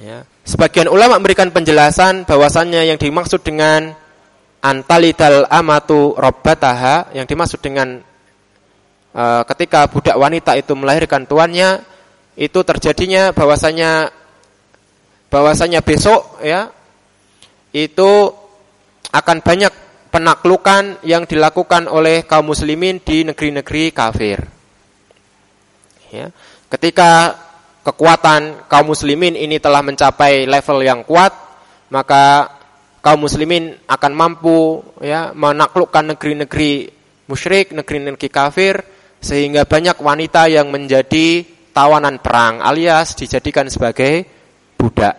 Ya. Sebagian ulama memberikan penjelasan bahwasannya yang dimaksud dengan antalidal amatu robbataha, yang dimaksud dengan uh, ketika budak wanita itu melahirkan tuannya, itu terjadinya bahwasanya bahwasanya besok ya itu akan banyak penaklukan yang dilakukan oleh kaum muslimin di negeri-negeri kafir. Ya. Ketika kekuatan kaum muslimin ini telah mencapai level yang kuat, maka kaum muslimin akan mampu ya menaklukkan negeri-negeri musyrik, negeri-negeri kafir sehingga banyak wanita yang menjadi tawanan perang alias dijadikan sebagai budak.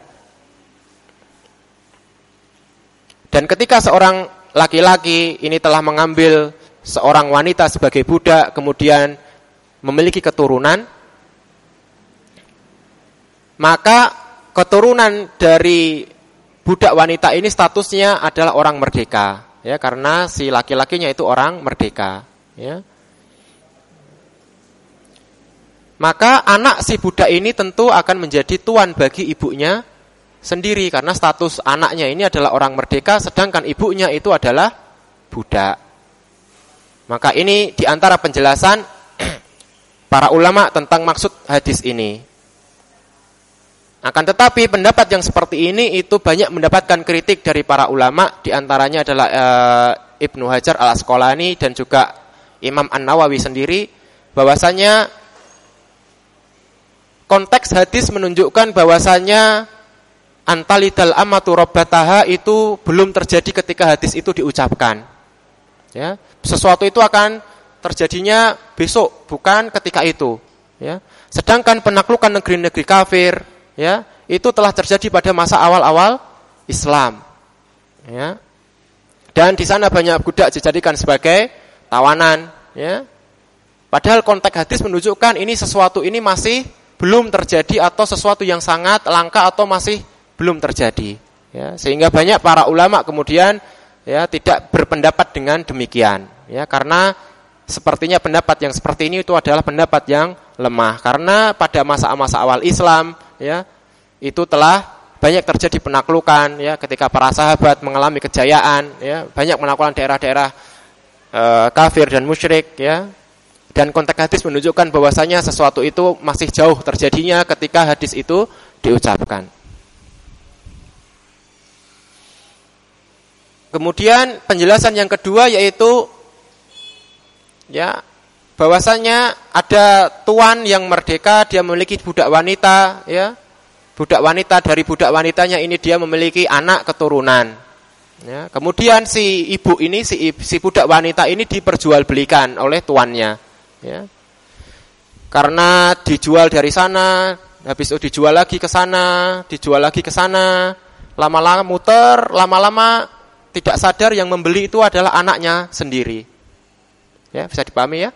Dan ketika seorang laki-laki ini telah mengambil seorang wanita sebagai budak kemudian memiliki keturunan maka keturunan dari budak wanita ini statusnya adalah orang merdeka ya karena si laki-lakinya itu orang merdeka ya maka anak si budak ini tentu akan menjadi tuan bagi ibunya sendiri karena status anaknya ini adalah orang merdeka sedangkan ibunya itu adalah budak. Maka ini di antara penjelasan para ulama tentang maksud hadis ini. Akan tetapi pendapat yang seperti ini itu banyak mendapatkan kritik dari para ulama, di antaranya adalah e, Ibnu Hajar al Asqalani dan juga Imam An Nawawi sendiri, bahwasanya konteks hadis menunjukkan bahwasanya antalidal amatu robbataha itu belum terjadi ketika hadis itu diucapkan. Ya, sesuatu itu akan terjadinya besok, bukan ketika itu. Ya. Sedangkan penaklukan negeri-negeri kafir, ya itu telah terjadi pada masa awal-awal Islam ya dan di sana banyak budak dijadikan sebagai tawanan ya padahal konteks hadis menunjukkan ini sesuatu ini masih belum terjadi atau sesuatu yang sangat langka atau masih belum terjadi. Ya sehingga banyak para ulama kemudian ya tidak berpendapat dengan demikian. Ya karena sepertinya pendapat yang seperti ini itu adalah pendapat yang lemah. Karena pada masa-masa awal Islam ya itu telah banyak terjadi penaklukan ya ketika para sahabat mengalami kejayaan ya banyak menaklukkan daerah-daerah e, kafir dan musyrik ya dan konteks hadis menunjukkan bahwasanya sesuatu itu masih jauh terjadinya ketika hadis itu diucapkan. Kemudian penjelasan yang kedua yaitu ya bahwasanya ada tuan yang merdeka dia memiliki budak wanita ya. Budak wanita dari budak wanitanya ini dia memiliki anak keturunan ya. Kemudian si ibu ini si si budak wanita ini diperjualbelikan oleh tuannya ya karena dijual dari sana habis itu dijual lagi ke sana dijual lagi ke sana lama-lama muter lama-lama tidak sadar yang membeli itu adalah anaknya sendiri ya bisa dipahami ya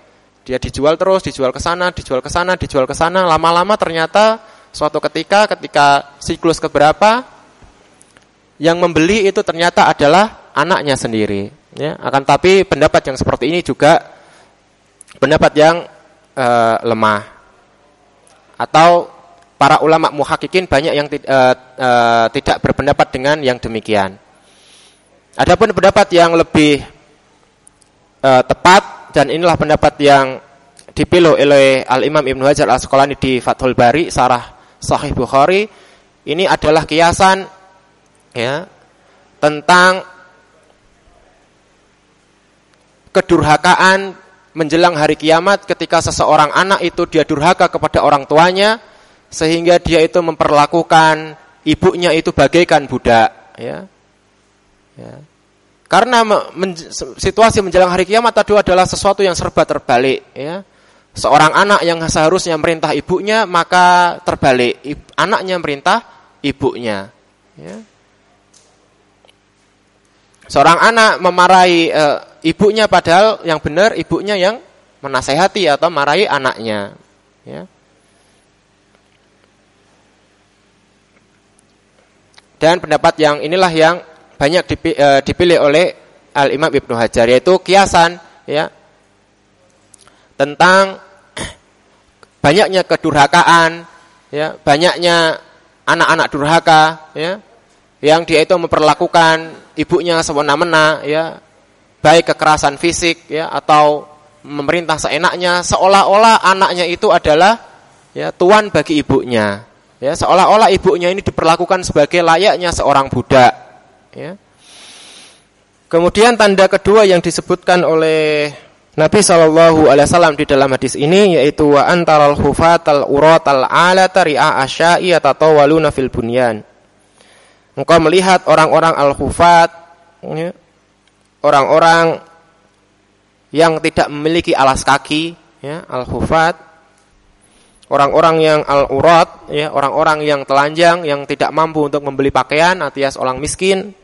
dia dijual terus, dijual ke sana, dijual ke sana, dijual ke sana. Lama-lama ternyata suatu ketika ketika siklus keberapa yang membeli itu ternyata adalah anaknya sendiri. Ya, akan tapi pendapat yang seperti ini juga pendapat yang e, lemah. Atau para ulama muhakikin banyak yang e, e, tidak berpendapat dengan yang demikian. Adapun pendapat yang lebih e, tepat dan inilah pendapat yang dipilih oleh Al Imam Ibnu Hajar Al Asqalani di Fathul Bari Sarah Sahih Bukhari ini adalah kiasan ya tentang kedurhakaan menjelang hari kiamat ketika seseorang anak itu dia durhaka kepada orang tuanya sehingga dia itu memperlakukan ibunya itu bagaikan budak ya. ya. Karena men, situasi menjelang hari kiamat tadi adalah sesuatu yang serba terbalik ya. Seorang anak yang seharusnya merintah ibunya maka terbalik, anaknya merintah ibunya ya. Seorang anak memarahi e, ibunya padahal yang benar ibunya yang menasehati atau marahi anaknya. Ya. Dan pendapat yang inilah yang banyak e, dipilih oleh Al Imam Ibnu Hajar yaitu kiasan ya tentang banyaknya kedurhakaan ya banyaknya anak-anak durhaka ya yang dia itu memperlakukan ibunya semena-mena ya baik kekerasan fisik ya atau memerintah seenaknya seolah-olah anaknya itu adalah ya tuan bagi ibunya. Ya seolah-olah ibunya ini diperlakukan sebagai layaknya seorang budak ya. Kemudian tanda kedua yang disebutkan oleh Nabi Shallallahu Alaihi Wasallam di dalam hadis ini yaitu wa antaral hufatal uratal alata ri'a asyai waluna fil bunyan. Engkau melihat orang-orang al-hufat, ya, orang-orang yang tidak memiliki alas kaki, ya, al-hufat, orang-orang yang al-urat, ya, orang-orang yang telanjang, yang tidak mampu untuk membeli pakaian, alias orang miskin,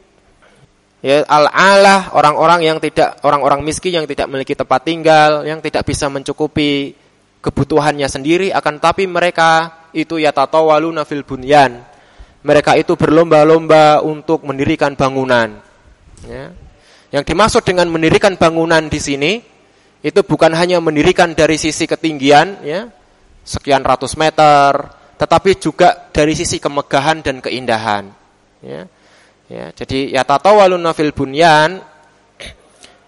ya, al-alah, orang-orang yang tidak, orang-orang miskin yang tidak memiliki tempat tinggal, yang tidak bisa mencukupi kebutuhannya sendiri, akan tapi mereka itu yatatawaluna fil bunyan, mereka itu berlomba-lomba untuk mendirikan bangunan. Ya. Yang dimaksud dengan mendirikan bangunan di sini itu bukan hanya mendirikan dari sisi ketinggian, ya, sekian ratus meter, tetapi juga dari sisi kemegahan dan keindahan. Ya. Ya, jadi ya tatawaluna fil bunyan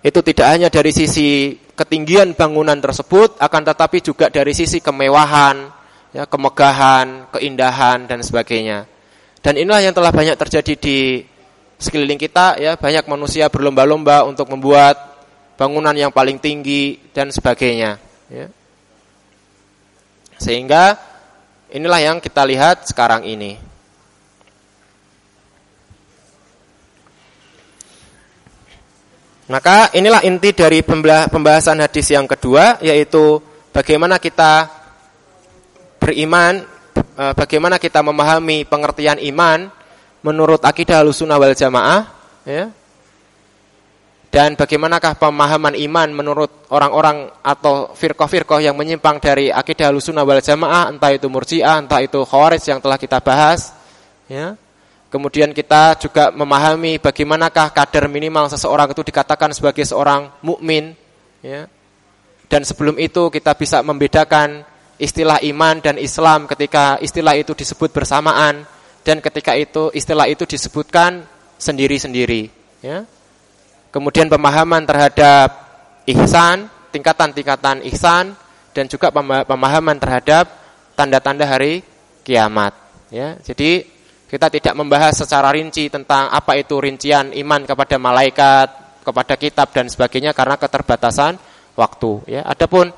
itu tidak hanya dari sisi ketinggian bangunan tersebut, akan tetapi juga dari sisi kemewahan, ya, kemegahan, keindahan dan sebagainya. Dan inilah yang telah banyak terjadi di sekeliling kita ya, banyak manusia berlomba-lomba untuk membuat bangunan yang paling tinggi dan sebagainya ya. Sehingga inilah yang kita lihat sekarang ini. Maka inilah inti dari pembahasan hadis yang kedua yaitu bagaimana kita beriman Eh, bagaimana kita memahami pengertian iman menurut akidah Ahlussunnah wal Jamaah ya. Dan bagaimanakah pemahaman iman menurut orang-orang atau firqah-firqah yang menyimpang dari akidah Ahlussunnah wal Jamaah, entah itu Murji'ah, entah itu Khawarij yang telah kita bahas, ya. Kemudian kita juga memahami bagaimanakah kadar minimal seseorang itu dikatakan sebagai seorang mukmin, ya. Dan sebelum itu kita bisa membedakan istilah iman dan Islam ketika istilah itu disebut bersamaan dan ketika itu istilah itu disebutkan sendiri-sendiri ya. Kemudian pemahaman terhadap ihsan, tingkatan-tingkatan ihsan dan juga pemahaman terhadap tanda-tanda hari kiamat ya. Jadi kita tidak membahas secara rinci tentang apa itu rincian iman kepada malaikat, kepada kitab dan sebagainya karena keterbatasan waktu ya. Adapun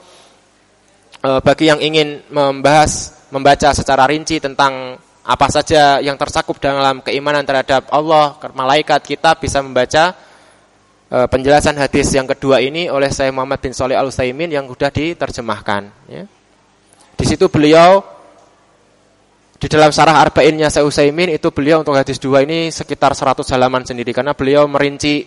Eh, bagi yang ingin membahas membaca secara rinci tentang apa saja yang tercakup dalam keimanan terhadap Allah, malaikat kita bisa membaca e, penjelasan hadis yang kedua ini oleh Syekh Muhammad bin Shalih Al Utsaimin yang sudah diterjemahkan. Ya. Di situ beliau di dalam sarah arba'innya Syekh Utsaimin itu beliau untuk hadis dua ini sekitar 100 halaman sendiri karena beliau merinci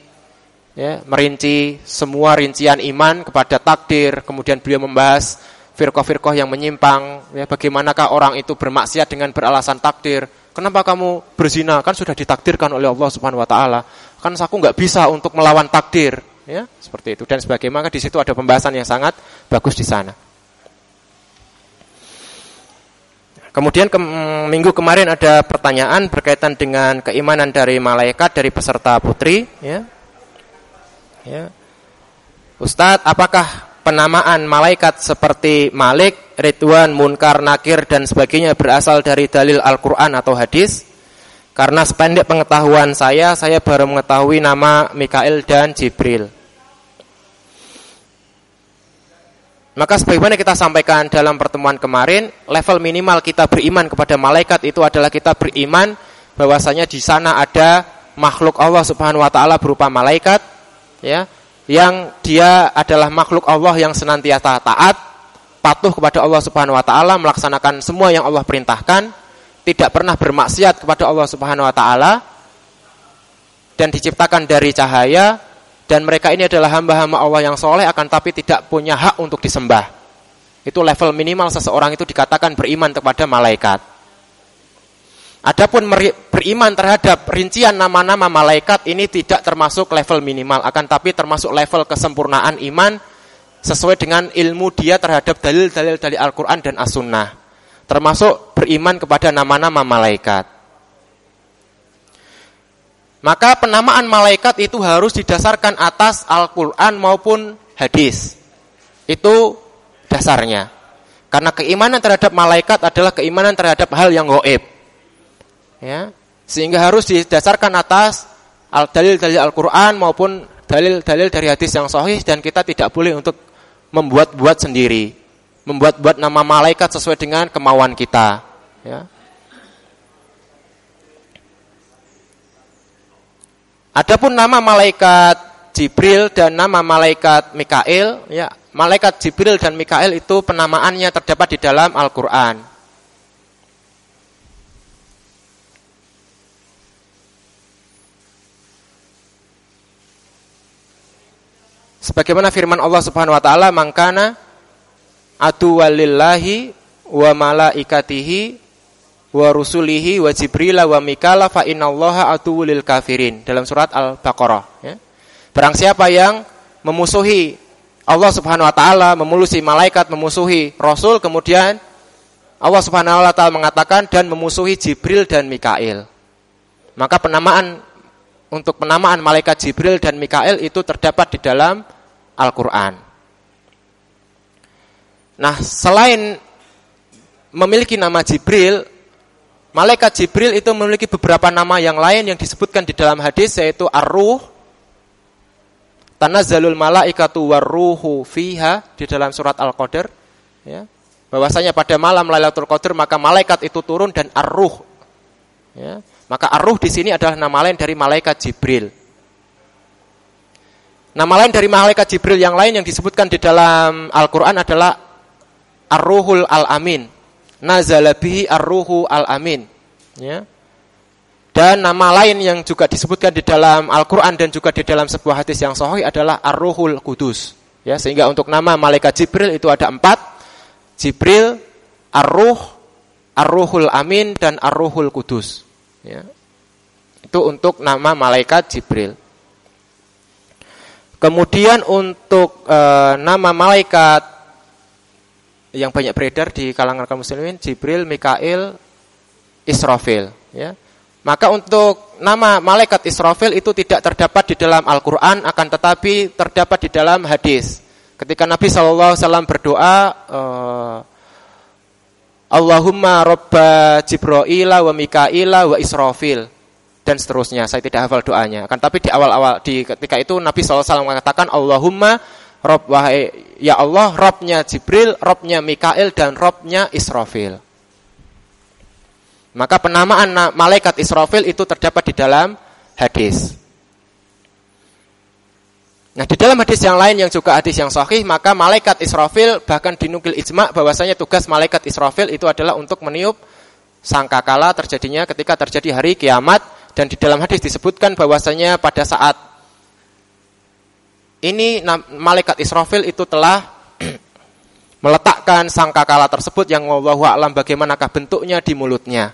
ya, merinci semua rincian iman kepada takdir, kemudian beliau membahas firqah-firqah yang menyimpang, ya bagaimanakah orang itu bermaksiat dengan beralasan takdir? Kenapa kamu berzina? Kan sudah ditakdirkan oleh Allah Subhanahu wa taala. Kan aku nggak bisa untuk melawan takdir, ya, seperti itu dan sebagainya. Maka di situ ada pembahasan yang sangat bagus di sana. Kemudian ke, minggu kemarin ada pertanyaan berkaitan dengan keimanan dari malaikat dari peserta putri, ya. Ya. Ustadz, apakah penamaan malaikat seperti Malik, Ridwan, Munkar, Nakir dan sebagainya berasal dari dalil Al-Qur'an atau hadis? Karena sependek pengetahuan saya, saya baru mengetahui nama Mikael dan Jibril. Maka sebagaimana kita sampaikan dalam pertemuan kemarin, level minimal kita beriman kepada malaikat itu adalah kita beriman bahwasanya di sana ada makhluk Allah Subhanahu wa taala berupa malaikat ya yang dia adalah makhluk Allah yang senantiasa taat, patuh kepada Allah Subhanahu wa taala, melaksanakan semua yang Allah perintahkan, tidak pernah bermaksiat kepada Allah Subhanahu wa taala dan diciptakan dari cahaya dan mereka ini adalah hamba-hamba Allah yang soleh akan tapi tidak punya hak untuk disembah. Itu level minimal seseorang itu dikatakan beriman kepada malaikat. Adapun beriman terhadap rincian nama-nama malaikat ini tidak termasuk level minimal, akan tapi termasuk level kesempurnaan iman sesuai dengan ilmu dia terhadap dalil-dalil dari Al-Quran dan As-Sunnah. Termasuk beriman kepada nama-nama malaikat. Maka penamaan malaikat itu harus didasarkan atas Al-Quran maupun hadis. Itu dasarnya. Karena keimanan terhadap malaikat adalah keimanan terhadap hal yang goib ya. Sehingga harus didasarkan atas dalil-dalil Al-Qur'an maupun dalil-dalil dari hadis yang sahih dan kita tidak boleh untuk membuat-buat sendiri. Membuat-buat nama malaikat sesuai dengan kemauan kita. Ya. Adapun nama malaikat Jibril dan nama malaikat Mikail ya malaikat Jibril dan Mikail itu penamaannya terdapat di dalam Al-Qur'an Sebagaimana firman Allah Subhanahu wa taala, "Mangkana atu walillahi wa malaikatihi wa rusulihi wa jibrila wa mikala fa innallaha atuwulil kafirin." Dalam surat Al-Baqarah, ya. Barang siapa yang memusuhi Allah Subhanahu wa taala, memusuhi malaikat, memusuhi rasul, kemudian Allah Subhanahu wa taala mengatakan dan memusuhi Jibril dan Mikail. Maka penamaan untuk penamaan malaikat Jibril dan Mikael itu terdapat di dalam Al-Quran. Nah, selain memiliki nama Jibril, malaikat Jibril itu memiliki beberapa nama yang lain yang disebutkan di dalam hadis yaitu Ar-Ruh, Tanazzalul malaikatu warruhu fiha di dalam surat Al-Qadar ya. Bahwasanya pada malam Lailatul Qadar maka malaikat itu turun dan Ar-Ruh ya. Maka arruh di sini adalah nama lain dari malaikat Jibril. Nama lain dari malaikat Jibril yang lain yang disebutkan di dalam Al-Quran adalah Ar-Ruhul Al-Amin. Nazalabihi Ar-Ruhu Al-Amin. Ya. Dan nama lain yang juga disebutkan di dalam Al-Quran dan juga di dalam sebuah hadis yang sahih adalah Ar-Ruhul Kudus. Ya, sehingga untuk nama malaikat Jibril itu ada empat. Jibril, Ar-Ruh, Ar-Ruhul Amin, dan Ar-Ruhul Kudus. Ya. Itu untuk nama malaikat Jibril. Kemudian untuk e, nama malaikat yang banyak beredar di kalangan kaum muslimin Jibril, Mikail, Israfil, ya. Maka untuk nama malaikat Israfil itu tidak terdapat di dalam Al-Qur'an akan tetapi terdapat di dalam hadis. Ketika Nabi SAW berdoa e, Allahumma robba Jibraila wa Mikaila wa Israfil dan seterusnya. Saya tidak hafal doanya. Kan tapi di awal-awal di ketika itu Nabi SAW mengatakan Allahumma Rob wahai ya Allah Robnya Jibril, Robnya Mikail dan Robnya Israfil. Maka penamaan malaikat Israfil itu terdapat di dalam hadis. Nah di dalam hadis yang lain yang juga hadis yang sahih maka malaikat Israfil bahkan dinukil ijma bahwasanya tugas malaikat Israfil itu adalah untuk meniup sangkakala terjadinya ketika terjadi hari kiamat dan di dalam hadis disebutkan bahwasanya pada saat ini malaikat Israfil itu telah meletakkan sangkakala tersebut yang wallahu alam bagaimanakah bentuknya di mulutnya.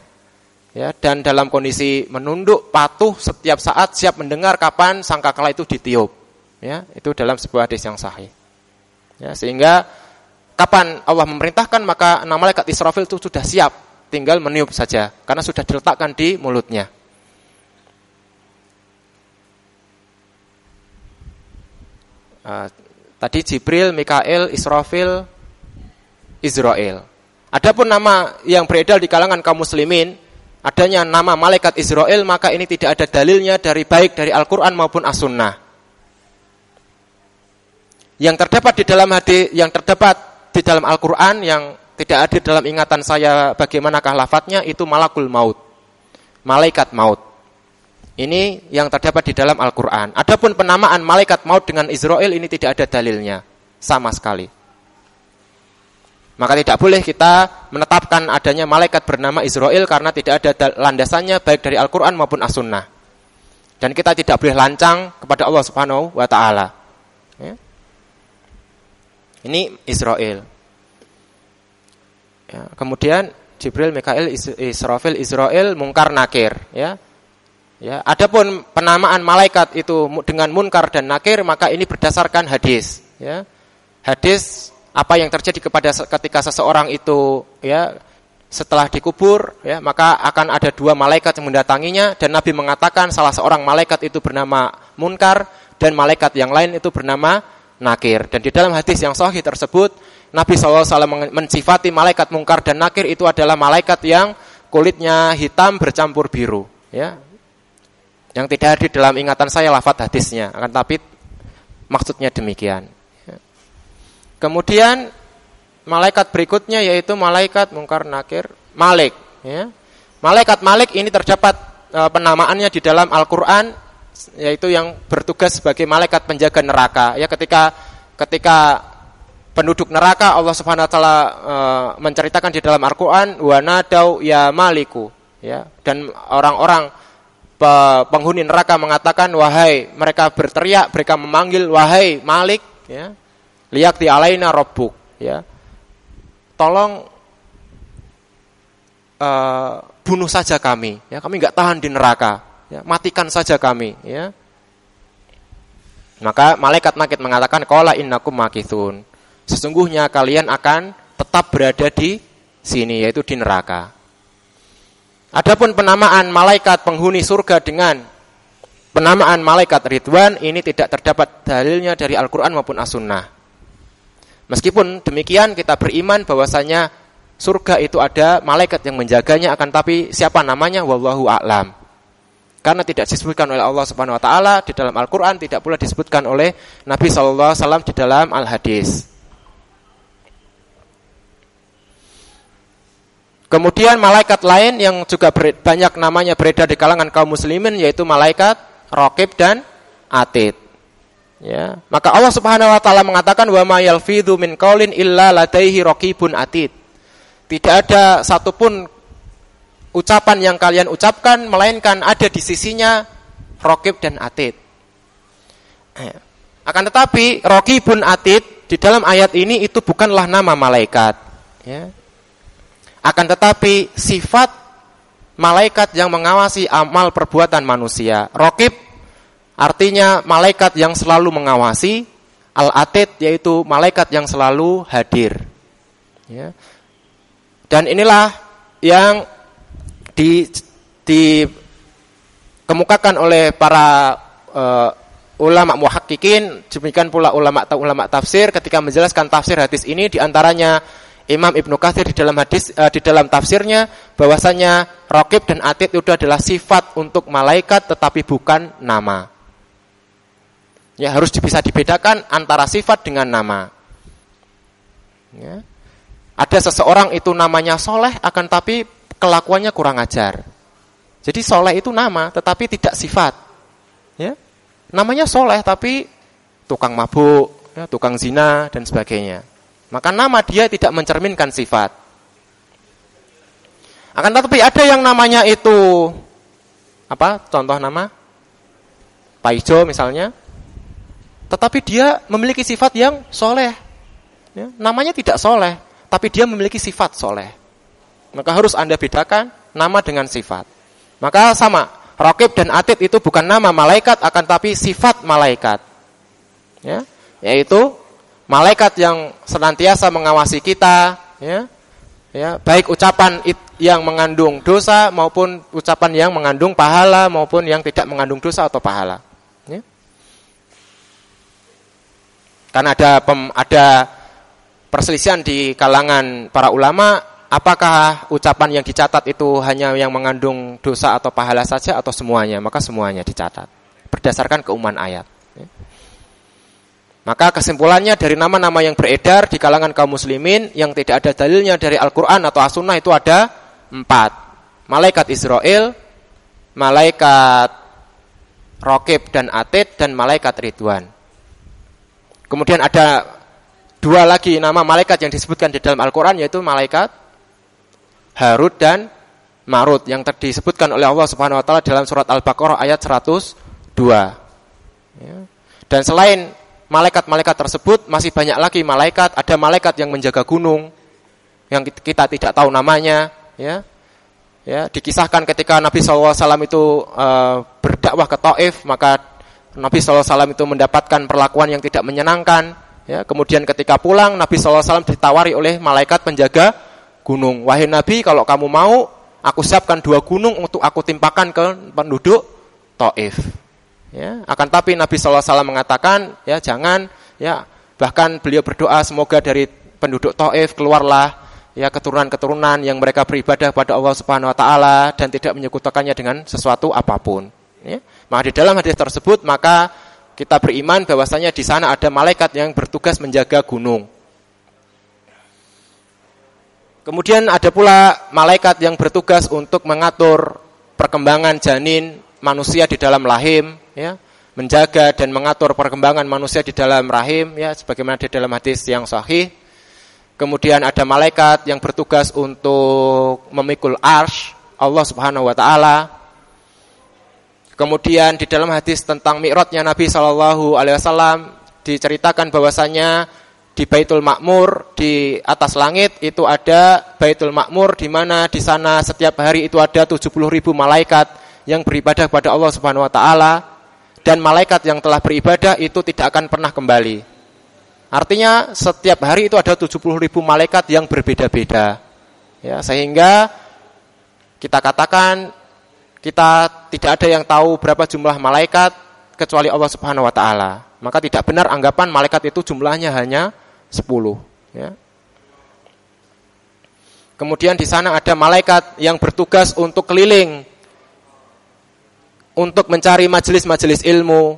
Ya, dan dalam kondisi menunduk patuh setiap saat siap mendengar kapan sangkakala itu ditiup. Ya, itu dalam sebuah hadis yang sahih. Ya, sehingga kapan Allah memerintahkan maka nama malaikat Israfil itu sudah siap, tinggal meniup saja karena sudah diletakkan di mulutnya. Uh, Tadi Jibril, Mikael, Israfil, Israel. Adapun nama yang beredar di kalangan kaum muslimin, adanya nama malaikat Israel, maka ini tidak ada dalilnya dari baik dari Al-Quran maupun As-Sunnah. Yang terdapat di dalam hadis, yang terdapat di dalam Al-Quran, yang tidak ada dalam ingatan saya bagaimanakah lafadznya, itu malakul maut. Malaikat maut. Ini yang terdapat di dalam Al-Quran. Adapun penamaan malaikat maut dengan Israel ini tidak ada dalilnya. Sama sekali. Maka tidak boleh kita menetapkan adanya malaikat bernama Israel karena tidak ada landasannya baik dari Al-Quran maupun As-Sunnah. Dan kita tidak boleh lancang kepada Allah Subhanahu wa Ta'ala. Ya. Ini Israel. Ya. Kemudian Jibril, Mikael, Israfil, Israel, Mungkar, Nakir. Ya. Ya, adapun penamaan malaikat itu dengan munkar dan nakir maka ini berdasarkan hadis. Ya. Hadis apa yang terjadi kepada ketika seseorang itu ya setelah dikubur ya maka akan ada dua malaikat yang mendatanginya dan Nabi mengatakan salah seorang malaikat itu bernama munkar dan malaikat yang lain itu bernama nakir dan di dalam hadis yang sahih tersebut Nabi SAW mensifati malaikat munkar dan nakir itu adalah malaikat yang kulitnya hitam bercampur biru ya yang tidak hadir dalam ingatan saya lafat hadisnya, akan tapi maksudnya demikian. Kemudian malaikat berikutnya yaitu malaikat mungkar nakir Malik. Ya. Malaikat Malik ini terdapat e, penamaannya di dalam Al-Quran yaitu yang bertugas sebagai malaikat penjaga neraka. Ya ketika ketika penduduk neraka Allah Subhanahu wa taala e, menceritakan di dalam Al-Qur'an wa nadau ya maliku. Ya dan orang-orang penghuni neraka mengatakan wahai mereka berteriak mereka memanggil wahai Malik ya lihat di alaina robbuk ya tolong uh, bunuh saja kami. Ya kami nggak tahan di neraka ya matikan saja kami ya maka malaikat nakit mengatakan kola innakum makithun sesungguhnya kalian akan tetap berada di sini yaitu di neraka Adapun penamaan malaikat penghuni surga dengan penamaan malaikat Ridwan ini tidak terdapat dalilnya dari Al-Quran maupun As-Sunnah. Meskipun demikian kita beriman bahwasanya surga itu ada malaikat yang menjaganya akan tapi siapa namanya wallahu a'lam. Karena tidak disebutkan oleh Allah Subhanahu wa taala di dalam Al-Qur'an, tidak pula disebutkan oleh Nabi sallallahu alaihi wasallam di dalam Al-Hadis. Kemudian malaikat lain yang juga banyak namanya beredar di kalangan kaum muslimin yaitu malaikat Rokib dan Atid. Ya, maka Allah Subhanahu wa taala mengatakan wa ma yalfidhu min qaulin illa ladaihi raqibun atid. Tidak ada satupun ucapan yang kalian ucapkan melainkan ada di sisinya Rokib dan Atid. Ya. Akan tetapi Rokibun Atid di dalam ayat ini itu bukanlah nama malaikat. Ya. Akan tetapi sifat malaikat yang mengawasi amal perbuatan manusia. Rokib artinya malaikat yang selalu mengawasi. Al-atid yaitu malaikat yang selalu hadir. Ya. Dan inilah yang di, dikemukakan oleh para uh, ulama muhakkikin, demikian pula ulama ulama tafsir ketika menjelaskan tafsir hadis ini di antaranya Imam Ibnu Katsir di dalam hadis uh, di dalam tafsirnya bahwasanya Rokib dan Atid itu adalah sifat untuk malaikat tetapi bukan nama. Ya harus bisa dibedakan antara sifat dengan nama. Ya. Ada seseorang itu namanya soleh akan tapi kelakuannya kurang ajar. Jadi soleh itu nama tetapi tidak sifat. Ya. Namanya soleh tapi tukang mabuk, ya, tukang zina dan sebagainya. Maka nama dia tidak mencerminkan sifat. Akan tetapi ada yang namanya itu apa? Contoh nama Paijo misalnya. Tetapi dia memiliki sifat yang soleh. Ya, namanya tidak soleh, tapi dia memiliki sifat soleh. Maka harus anda bedakan nama dengan sifat. Maka sama, Rokib dan Atid itu bukan nama malaikat, akan tapi sifat malaikat. Ya, yaitu malaikat yang senantiasa mengawasi kita, ya, ya, baik ucapan yang mengandung dosa maupun ucapan yang mengandung pahala maupun yang tidak mengandung dosa atau pahala. Ya. Karena ada pem, ada perselisihan di kalangan para ulama, apakah ucapan yang dicatat itu hanya yang mengandung dosa atau pahala saja atau semuanya? Maka semuanya dicatat berdasarkan keumuman ayat. Maka kesimpulannya dari nama-nama yang beredar di kalangan kaum muslimin yang tidak ada dalilnya dari Al-Quran atau As-Sunnah itu ada empat. Malaikat Israel, malaikat Rokib dan Atid, dan malaikat Ridwan. Kemudian ada dua lagi nama malaikat yang disebutkan di dalam Al-Quran yaitu malaikat Harut dan Marut yang disebutkan oleh Allah Subhanahu wa taala dalam surat Al-Baqarah ayat 102. Ya. Dan selain malaikat-malaikat tersebut masih banyak lagi malaikat, ada malaikat yang menjaga gunung yang kita tidak tahu namanya, ya. Ya, dikisahkan ketika Nabi SAW itu uh, berdakwah ke Taif, maka Nabi SAW itu mendapatkan perlakuan yang tidak menyenangkan. Ya, kemudian ketika pulang, Nabi SAW ditawari oleh malaikat penjaga gunung. Wahai Nabi, kalau kamu mau, aku siapkan dua gunung untuk aku timpakan ke penduduk Taif. Ya, akan tapi Nabi SAW mengatakan, ya jangan, ya bahkan beliau berdoa semoga dari penduduk Taif keluarlah ya keturunan-keturunan yang mereka beribadah pada Allah Subhanahu Wa Taala dan tidak menyekutukannya dengan sesuatu apa pun. Ya. Maka di dalam hadis tersebut maka kita beriman bahwasanya di sana ada malaikat yang bertugas menjaga gunung. Kemudian ada pula malaikat yang bertugas untuk mengatur perkembangan janin manusia di dalam rahim ya, menjaga dan mengatur perkembangan manusia di dalam rahim ya sebagaimana di dalam hadis yang sahih. Kemudian ada malaikat yang bertugas untuk memikul arsh Allah Subhanahu wa taala. Kemudian di dalam hadis tentang mi'rajnya Nabi Shallallahu alaihi wasallam diceritakan bahwasanya di Baitul Makmur di atas langit itu ada Baitul Makmur di mana di sana setiap hari itu ada 70 ribu malaikat yang beribadah kepada Allah Subhanahu wa taala dan malaikat yang telah beribadah itu tidak akan pernah kembali. Artinya setiap hari itu ada 70 ribu malaikat yang berbeda-beda. Ya, sehingga kita katakan kita tidak ada yang tahu berapa jumlah malaikat kecuali Allah Subhanahu wa taala. Maka tidak benar anggapan malaikat itu jumlahnya hanya 10, ya. Kemudian di sana ada malaikat yang bertugas untuk keliling untuk mencari majelis-majelis ilmu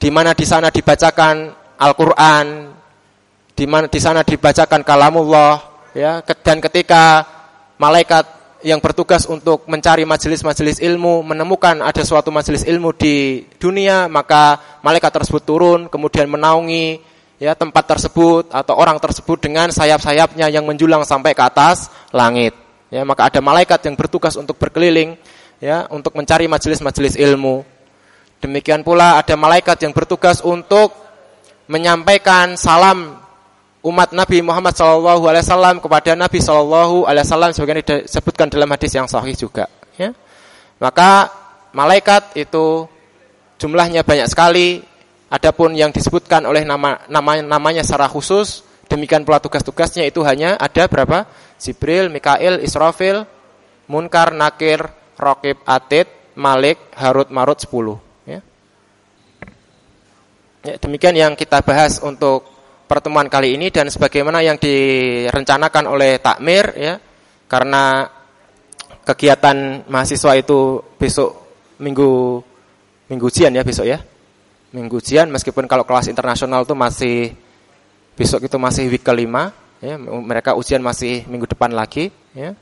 di mana di sana dibacakan Al-Qur'an, di mana di sana dibacakan kalamullah ya dan ketika malaikat yang bertugas untuk mencari majelis-majelis ilmu menemukan ada suatu majelis ilmu di dunia maka malaikat tersebut turun kemudian menaungi ya tempat tersebut atau orang tersebut dengan sayap-sayapnya yang menjulang sampai ke atas langit ya maka ada malaikat yang bertugas untuk berkeliling ya untuk mencari majelis-majelis ilmu. Demikian pula ada malaikat yang bertugas untuk menyampaikan salam umat Nabi Muhammad SAW kepada Nabi SAW sebagaimana disebutkan dalam hadis yang sahih juga. Ya. Maka malaikat itu jumlahnya banyak sekali. Adapun yang disebutkan oleh nama, nama namanya secara khusus, demikian pula tugas-tugasnya itu hanya ada berapa? Jibril, Mikail, Israfil, Munkar, Nakir, Rokib Atid, Malik, Harut Marut 10. Ya. ya. demikian yang kita bahas untuk pertemuan kali ini dan sebagaimana yang direncanakan oleh takmir ya karena kegiatan mahasiswa itu besok minggu minggu ujian ya besok ya minggu ujian meskipun kalau kelas internasional itu masih besok itu masih week kelima ya mereka ujian masih minggu depan lagi ya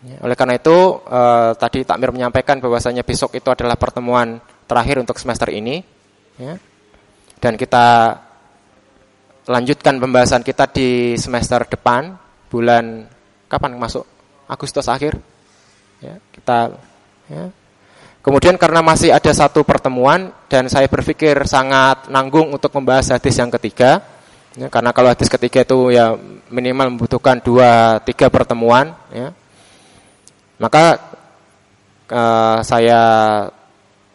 Ya, oleh karena itu eh, tadi Takmir menyampaikan bahwasanya besok itu adalah pertemuan terakhir untuk semester ini, ya. dan kita lanjutkan pembahasan kita di semester depan bulan kapan masuk Agustus akhir, ya, kita ya. Kemudian karena masih ada satu pertemuan dan saya berpikir sangat nanggung untuk membahas hadis yang ketiga, ya, karena kalau hadis ketiga itu ya minimal membutuhkan dua tiga pertemuan, ya maka uh, saya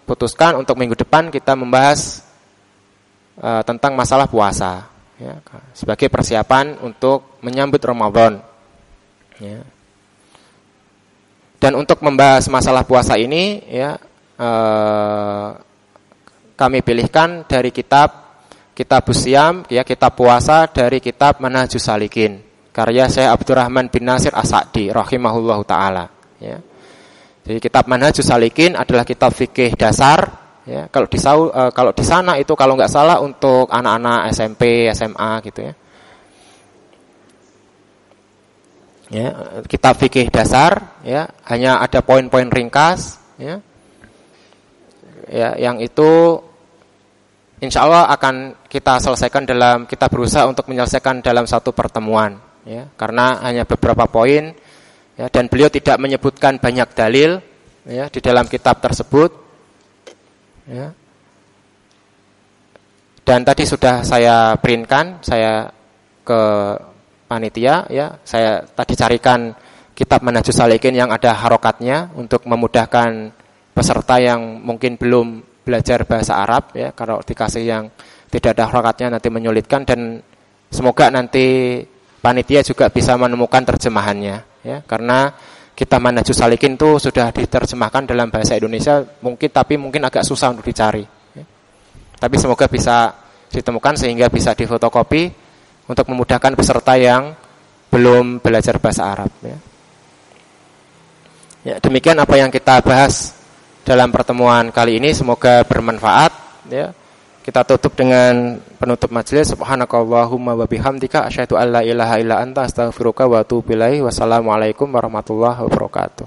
putuskan untuk minggu depan kita membahas uh, tentang masalah puasa ya, sebagai persiapan untuk menyambut Ramadan. Ya. Dan untuk membahas masalah puasa ini ya uh, kami pilihkan dari kitab kitab Siam, ya kitab puasa dari kitab Manhajus Salikin. Karya Syekh Abdurrahman bin Nasir As-Sa'di rahimahullahu taala, ya. Jadi kitab Manhajus Salikin adalah kitab fikih dasar, ya. Kalau di kalau di sana itu kalau nggak salah untuk anak-anak SMP, SMA gitu ya. Ya, kitab fikih dasar, ya, hanya ada poin-poin ringkas, ya. Ya, yang itu insya Allah akan kita selesaikan dalam kita berusaha untuk menyelesaikan dalam satu pertemuan ya karena hanya beberapa poin ya dan beliau tidak menyebutkan banyak dalil ya di dalam kitab tersebut ya dan tadi sudah saya printkan saya ke panitia ya. Saya tadi carikan kitab Manhajus Salikin yang ada harokatnya untuk memudahkan peserta yang mungkin belum belajar bahasa Arab ya. Kalau dikasih yang tidak ada harokatnya nanti menyulitkan dan semoga nanti panitia juga bisa menemukan terjemahannya ya. Karena kita manajus salikin itu sudah diterjemahkan dalam bahasa Indonesia mungkin tapi mungkin agak susah untuk dicari ya. tapi semoga bisa ditemukan sehingga bisa difotokopi untuk memudahkan peserta yang belum belajar bahasa Arab ya. ya demikian apa yang kita bahas dalam pertemuan kali ini semoga bermanfaat ya. Kita tutup dengan penutup majelis subhanakallahumma wa bihamdika asyhadu alla ilaha illa anta astaghfiruka wa atubu ilaik. Wassalamualaikum warahmatullahi wabarakatuh.